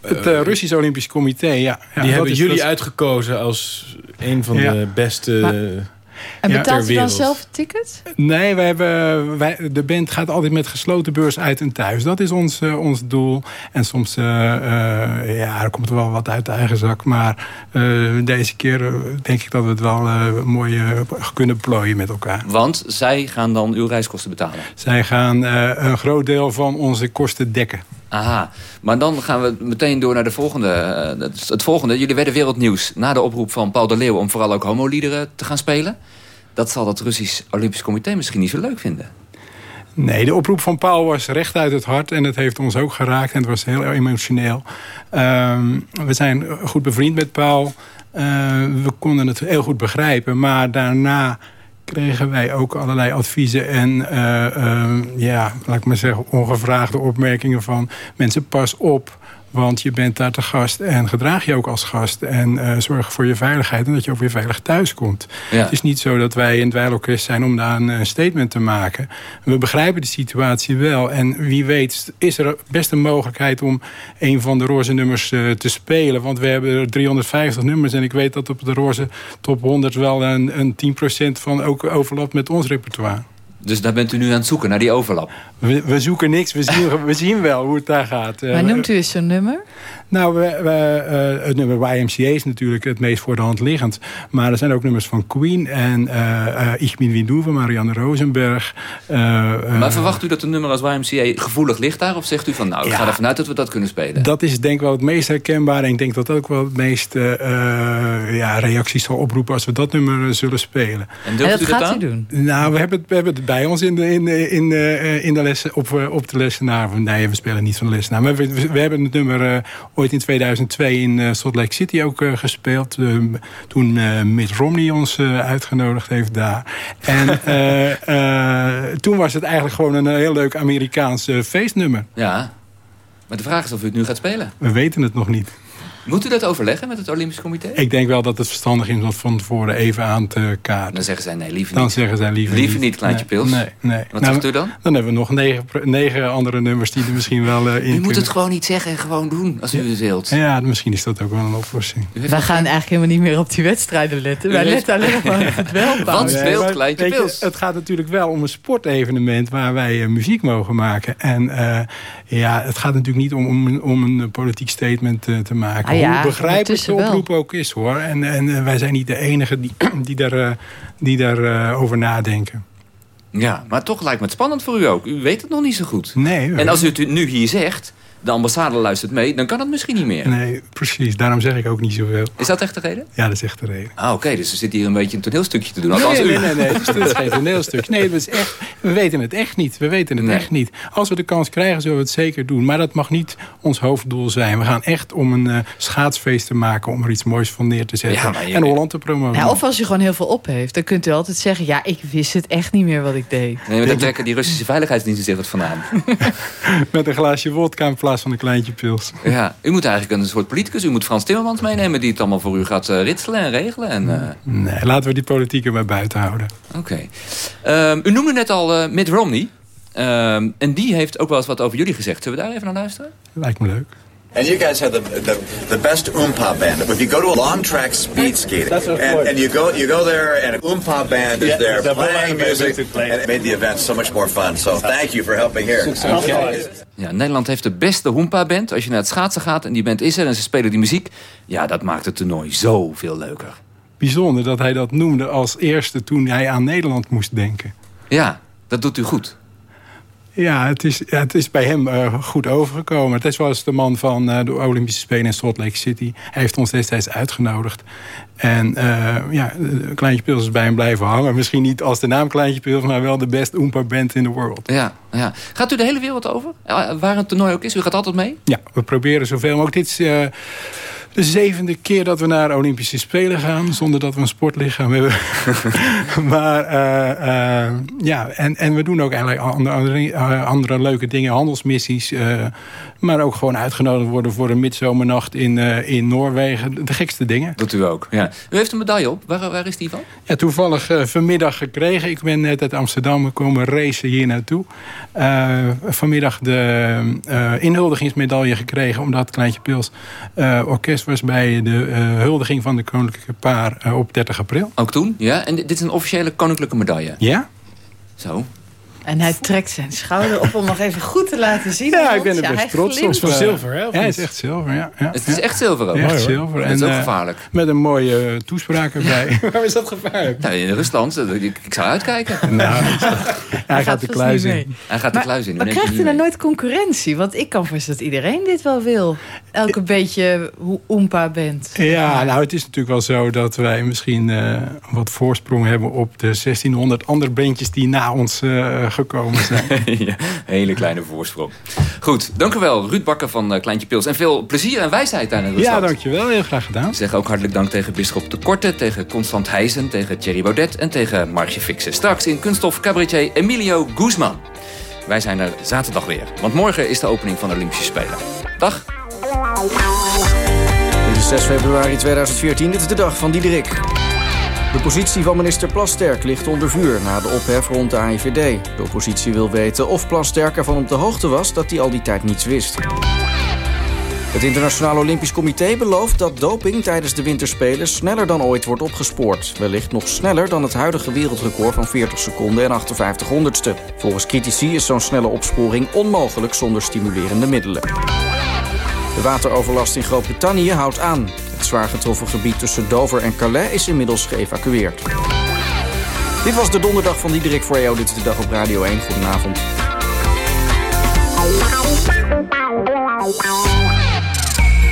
Het eh, Russisch Olympisch Comité, ja. ja die hebben jullie dat uitgekozen als een van de beste... Maar- En betaalt u dan zelf het ticket? Nee, we hebben, wij, de band gaat altijd met gesloten beurs uit en thuis. Dat is ons, eh, ons doel. En soms eh, eh, ja, er komt er wel wat uit de eigen zak. Maar eh, deze keer denk ik dat we het wel eh, mooi kunnen plooien met elkaar. Want zij gaan dan uw reiskosten betalen. Zij gaan eh, een groot deel van onze kosten dekken. Aha, maar dan gaan we meteen door naar de volgende, het, het volgende. Jullie werden wereldnieuws na de oproep van Paul de Leeuw... om vooral ook homoliederen te gaan spelen. Dat zal het Russisch Olympisch Comité misschien niet zo leuk vinden. Nee, de oproep van Paul was recht uit het hart. En het heeft ons ook geraakt. En het was heel emotioneel. Ehm, we zijn goed bevriend met Paul. Eh, we konden het heel goed begrijpen. Maar daarna kregen wij ook allerlei adviezen en eh, eh, ja, laat ik maar zeggen, ongevraagde opmerkingen van mensen pas op. Want je bent daar te gast en gedraag je ook als gast. En eh, zorg voor je veiligheid en dat je ook weer veilig thuis komt. Ja. Het is niet zo dat wij een dweilorkest zijn om daar een eh, statement te maken. We begrijpen de situatie wel. En wie weet is er best een mogelijkheid om een van de roze nummers eh, te spelen. Want we hebben er 350 nummers. En ik weet dat op de roze top 100 wel een, een 10% van ook overlapt met ons repertoire. Dus daar bent u nu aan het zoeken, naar die overlap. We, we zoeken niks. We zien, we zien wel hoe het daar gaat. Maar noemt u eens zo'n nummer? Nou, we, we, eh, het nummer YMCA is natuurlijk het meest voor de hand liggend. Maar er zijn ook nummers van Queen en eh eh, Ich bin wie du van Marianne Rosenberg. Eh, eh, Maar verwacht u dat een nummer als YMCA gevoelig ligt daar? Of zegt u van, nou, ik ga Ja. ervan uit dat we dat kunnen spelen? Dat is denk ik wel het meest herkenbaar. En ik denk dat dat ook wel het meest ja, reacties zal oproepen als we dat nummer zullen spelen. En durft En dat u dat u doen? Nou, we hebben, het, we hebben het bij ons in de, in de, in de, eh, in de lessen, op, op de lessenaar. Nee, we spelen niet van de lessenaar. Maar we, we, we hebben het nummer eh, ooit in 2002 in eh, Salt Lake City ook eh, gespeeld. Toen eh Mitt Romney ons uitgenodigd heeft daar. En toen was het eigenlijk gewoon een heel leuk Amerikaans feestnummer. Ja, maar de vraag is of u het nu gaat spelen. We weten het nog niet. Moet u dat overleggen met het Olympisch Comité? Ik denk wel dat het verstandig is om dat van tevoren even aan te kaarten. Dan zeggen zij nee, liever Dan niet. zeggen zij liever, Liever niet, Kleintje Nee, Pils? Nee, nee. Wat Nou, zegt u dan? Dan hebben we nog negen, negen andere nummers die er misschien wel eh, in U moet kunnen. het gewoon niet zeggen en gewoon doen als u het wilt. Ja, misschien is dat ook wel een oplossing. Wij gaan eigenlijk helemaal niet meer op die wedstrijden letten. Wij letten alleen nog maar op het wel. Nee, maar weet je, Het gaat natuurlijk wel om een sportevenement waar wij eh, muziek mogen maken. En eh, ja, het gaat natuurlijk niet om, om, een- om een politiek statement te maken. Ah ja, Hoe begrijpelijk de wel. oproep ook is hoor. En, en eh, wij zijn niet de enige die, die daar, eh, die daar eh, over nadenken. Ja, maar toch lijkt me het spannend voor u ook. U weet het nog niet zo goed. Nee. En als u het nu hier zegt, de ambassade luistert mee... dan kan het misschien niet meer. Nee, precies. Daarom zeg ik ook niet zoveel. Is dat echt de reden? Ja, dat is echt de reden. Ah, oké. dus er zit hier een beetje een toneelstukje te doen. Nee, nee, u. nee, nee, het is, het is geen toneelstuk. Nee, het is echt, we weten het echt niet. We weten het Nee. echt niet. Als we de kans krijgen, zullen we het zeker doen. Maar dat mag niet ons hoofddoel zijn. We gaan echt om een eh, schaatsfeest te maken... om er iets moois van neer te zetten. Ja, maar je- en Holland te promoten. Ja, of als je gewoon heel veel op heeft, dan kunt u altijd zeggen... ja, ik wist het echt niet meer wat ik deed. Nee, maar daar trekken die Russische veiligheidsdiensten zich wat van aan. Met een glaasje wodka plaats van een kleintje pils. Ja, u moet eigenlijk een soort politicus. U moet Frans Timmermans meenemen die het allemaal voor u gaat eh, ritselen en regelen. En, eh, Nee, laten we die politiek er maar buiten houden. Oké. Ehm, u noemde net al eh, Mitt Romney. Ehm, en die heeft ook wel eens wat over jullie gezegd. Zullen we daar even naar luisteren? Lijkt me leuk. And you guys have the, the, the best oompa band. If you go to a long track speed skating, and, and you go you go there, and an oompa band is Yeah, there they're playing music, playing. and it made the event so much more fun. So thank you for helping here. Ja, Nederland heeft de beste Hoempa-band. Als je naar het schaatsen gaat en die band is er en ze spelen die muziek... ja, dat maakt het toernooi zoveel leuker. Bijzonder dat hij dat noemde als eerste toen hij aan Nederland moest denken. Ja, dat doet u goed. Ja, het is, het is bij hem eh, goed overgekomen. Het is zoals de man van eh, de Olympische Spelen in Salt Lake City. Hij heeft ons destijds uitgenodigd. En eh, ja, Kleintje Pils is bij hem blijven hangen. Misschien niet als de naam Kleintje Pils, maar wel de best Oompa band in the world. Ja, ja. Gaat u de hele wereld over? Waar een toernooi ook is? U gaat altijd mee? Ja, we proberen zoveel mogelijk. Dit is de zevende keer dat we naar Olympische Spelen gaan... zonder dat we een sportlichaam hebben. maar eh, eh, ja, en, en we doen ook eigenlijk andere, andere, leuke dingen. Handelsmissies. eh, maar ook gewoon uitgenodigd worden voor een midzomernacht in, eh, in Noorwegen. De gekste dingen. Doet u ook, ja. U heeft een medaille op. Waar, waar is die van? Ja, toevallig eh, vanmiddag gekregen. Ik ben net uit Amsterdam komen racen hier naartoe. Eh, vanmiddag de eh, inhuldigingsmedaille gekregen... omdat Kleintje Pils eh, orkest was bij de eh, huldiging van de koninklijke paar op 30 april. Ook toen, ja. En dit is een officiële koninklijke medaille. Ja? Zo. En hij trekt zijn schouder op om nog even goed te laten zien. Ja, ik ben er best trots op. eh, zilver, hè, of Ja, het niet? is echt zilver, ja. ja Het is echt zilver ook. Echt zilver. Dat is ook eh, gevaarlijk. Met een mooie eh, toespraak erbij. Waarom is dat gevaarlijk? Nou, in Rusland, ik, ik zou uitkijken. nou, hij gaat de kluis in. Hij gaat de Maar, kluis in. maar krijgt hij u niet nou nooit concurrentie? Want ik kan voorstellen dat iedereen dit wel wil. Elke beetje hoe oompa bent. Ja, nou het is natuurlijk wel zo dat wij misschien eh, wat voorsprong hebben op de 1600 andere bandjes die na ons eh, gekomen zijn. ja, hele kleine voorsprong. Goed, dank u wel, Ruud Bakker van eh, Kleintje Pils. En veel plezier en wijsheid in Rusland. ja, dankjewel. Heel graag gedaan. Ik zeg ook hartelijk dank tegen Bisschop de Korte, tegen Constant Heijzen, tegen Thierry Baudet en tegen Margje Fixen. Straks in Kunststof cabaretier Emilio Guzman. Wij zijn er zaterdag weer, want morgen is de opening van de Olympische Spelen. Dag. Dit is 6 februari 2014, dit is de dag van Diederik. De positie van minister Plasterk ligt onder vuur na de ophef rond de AIVD. De oppositie wil weten of Plasterk ervan op de hoogte was dat hij al die tijd niets wist. Het Internationaal Olympisch Comité belooft dat doping tijdens de winterspelen sneller dan ooit wordt opgespoord. Wellicht nog sneller dan het huidige wereldrecord van 40 seconden en 58 honderdste. Volgens critici is zo'n snelle opsporing onmogelijk zonder stimulerende middelen. De wateroverlast in Groot-Brittannië houdt aan. Zwaar getroffen gebied tussen Dover en Calais is inmiddels geëvacueerd. Dit was de donderdag van Diederik voor jou. Dit is de dag op Radio 1. Goedenavond.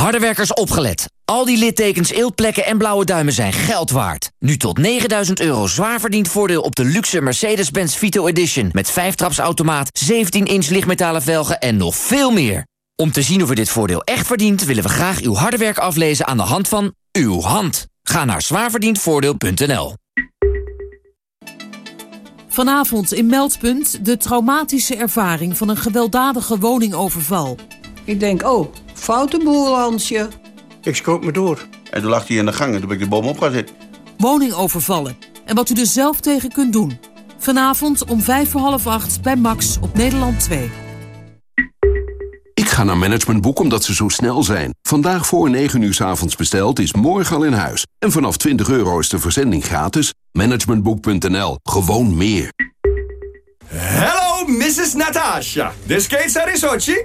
Hardewerkers opgelet. Al die littekens, eeltplekken en blauwe duimen zijn geld waard. Nu tot 9000 euro zwaar verdiend voordeel op de luxe Mercedes-Benz Vito Edition... met 5-trapsautomaat, 17-inch lichtmetalen velgen en nog veel meer. Om te zien of u dit voordeel echt verdient... willen we graag uw harde werk aflezen aan de hand van uw hand. Ga naar zwaarverdiendvoordeel.nl. Vanavond in Meldpunt de traumatische ervaring van een gewelddadige woningoverval. Ik denk, oh, foute boel, Hansje. Ik schoot me door. En toen lag hij in de gang en toen ben ik de boom op gaan zitten. Woningovervallen en wat u er zelf tegen kunt doen. Vanavond om vijf voor half acht bij Max op Nederland 2. Ik ga naar Managementboek omdat ze zo snel zijn. Vandaag voor 9 uur s avonds besteld is morgen al in huis. En vanaf 20 euro is de verzending gratis. Managementboek.nl. Gewoon meer. Hello, Mrs. Natasha. The skates are in Sochi?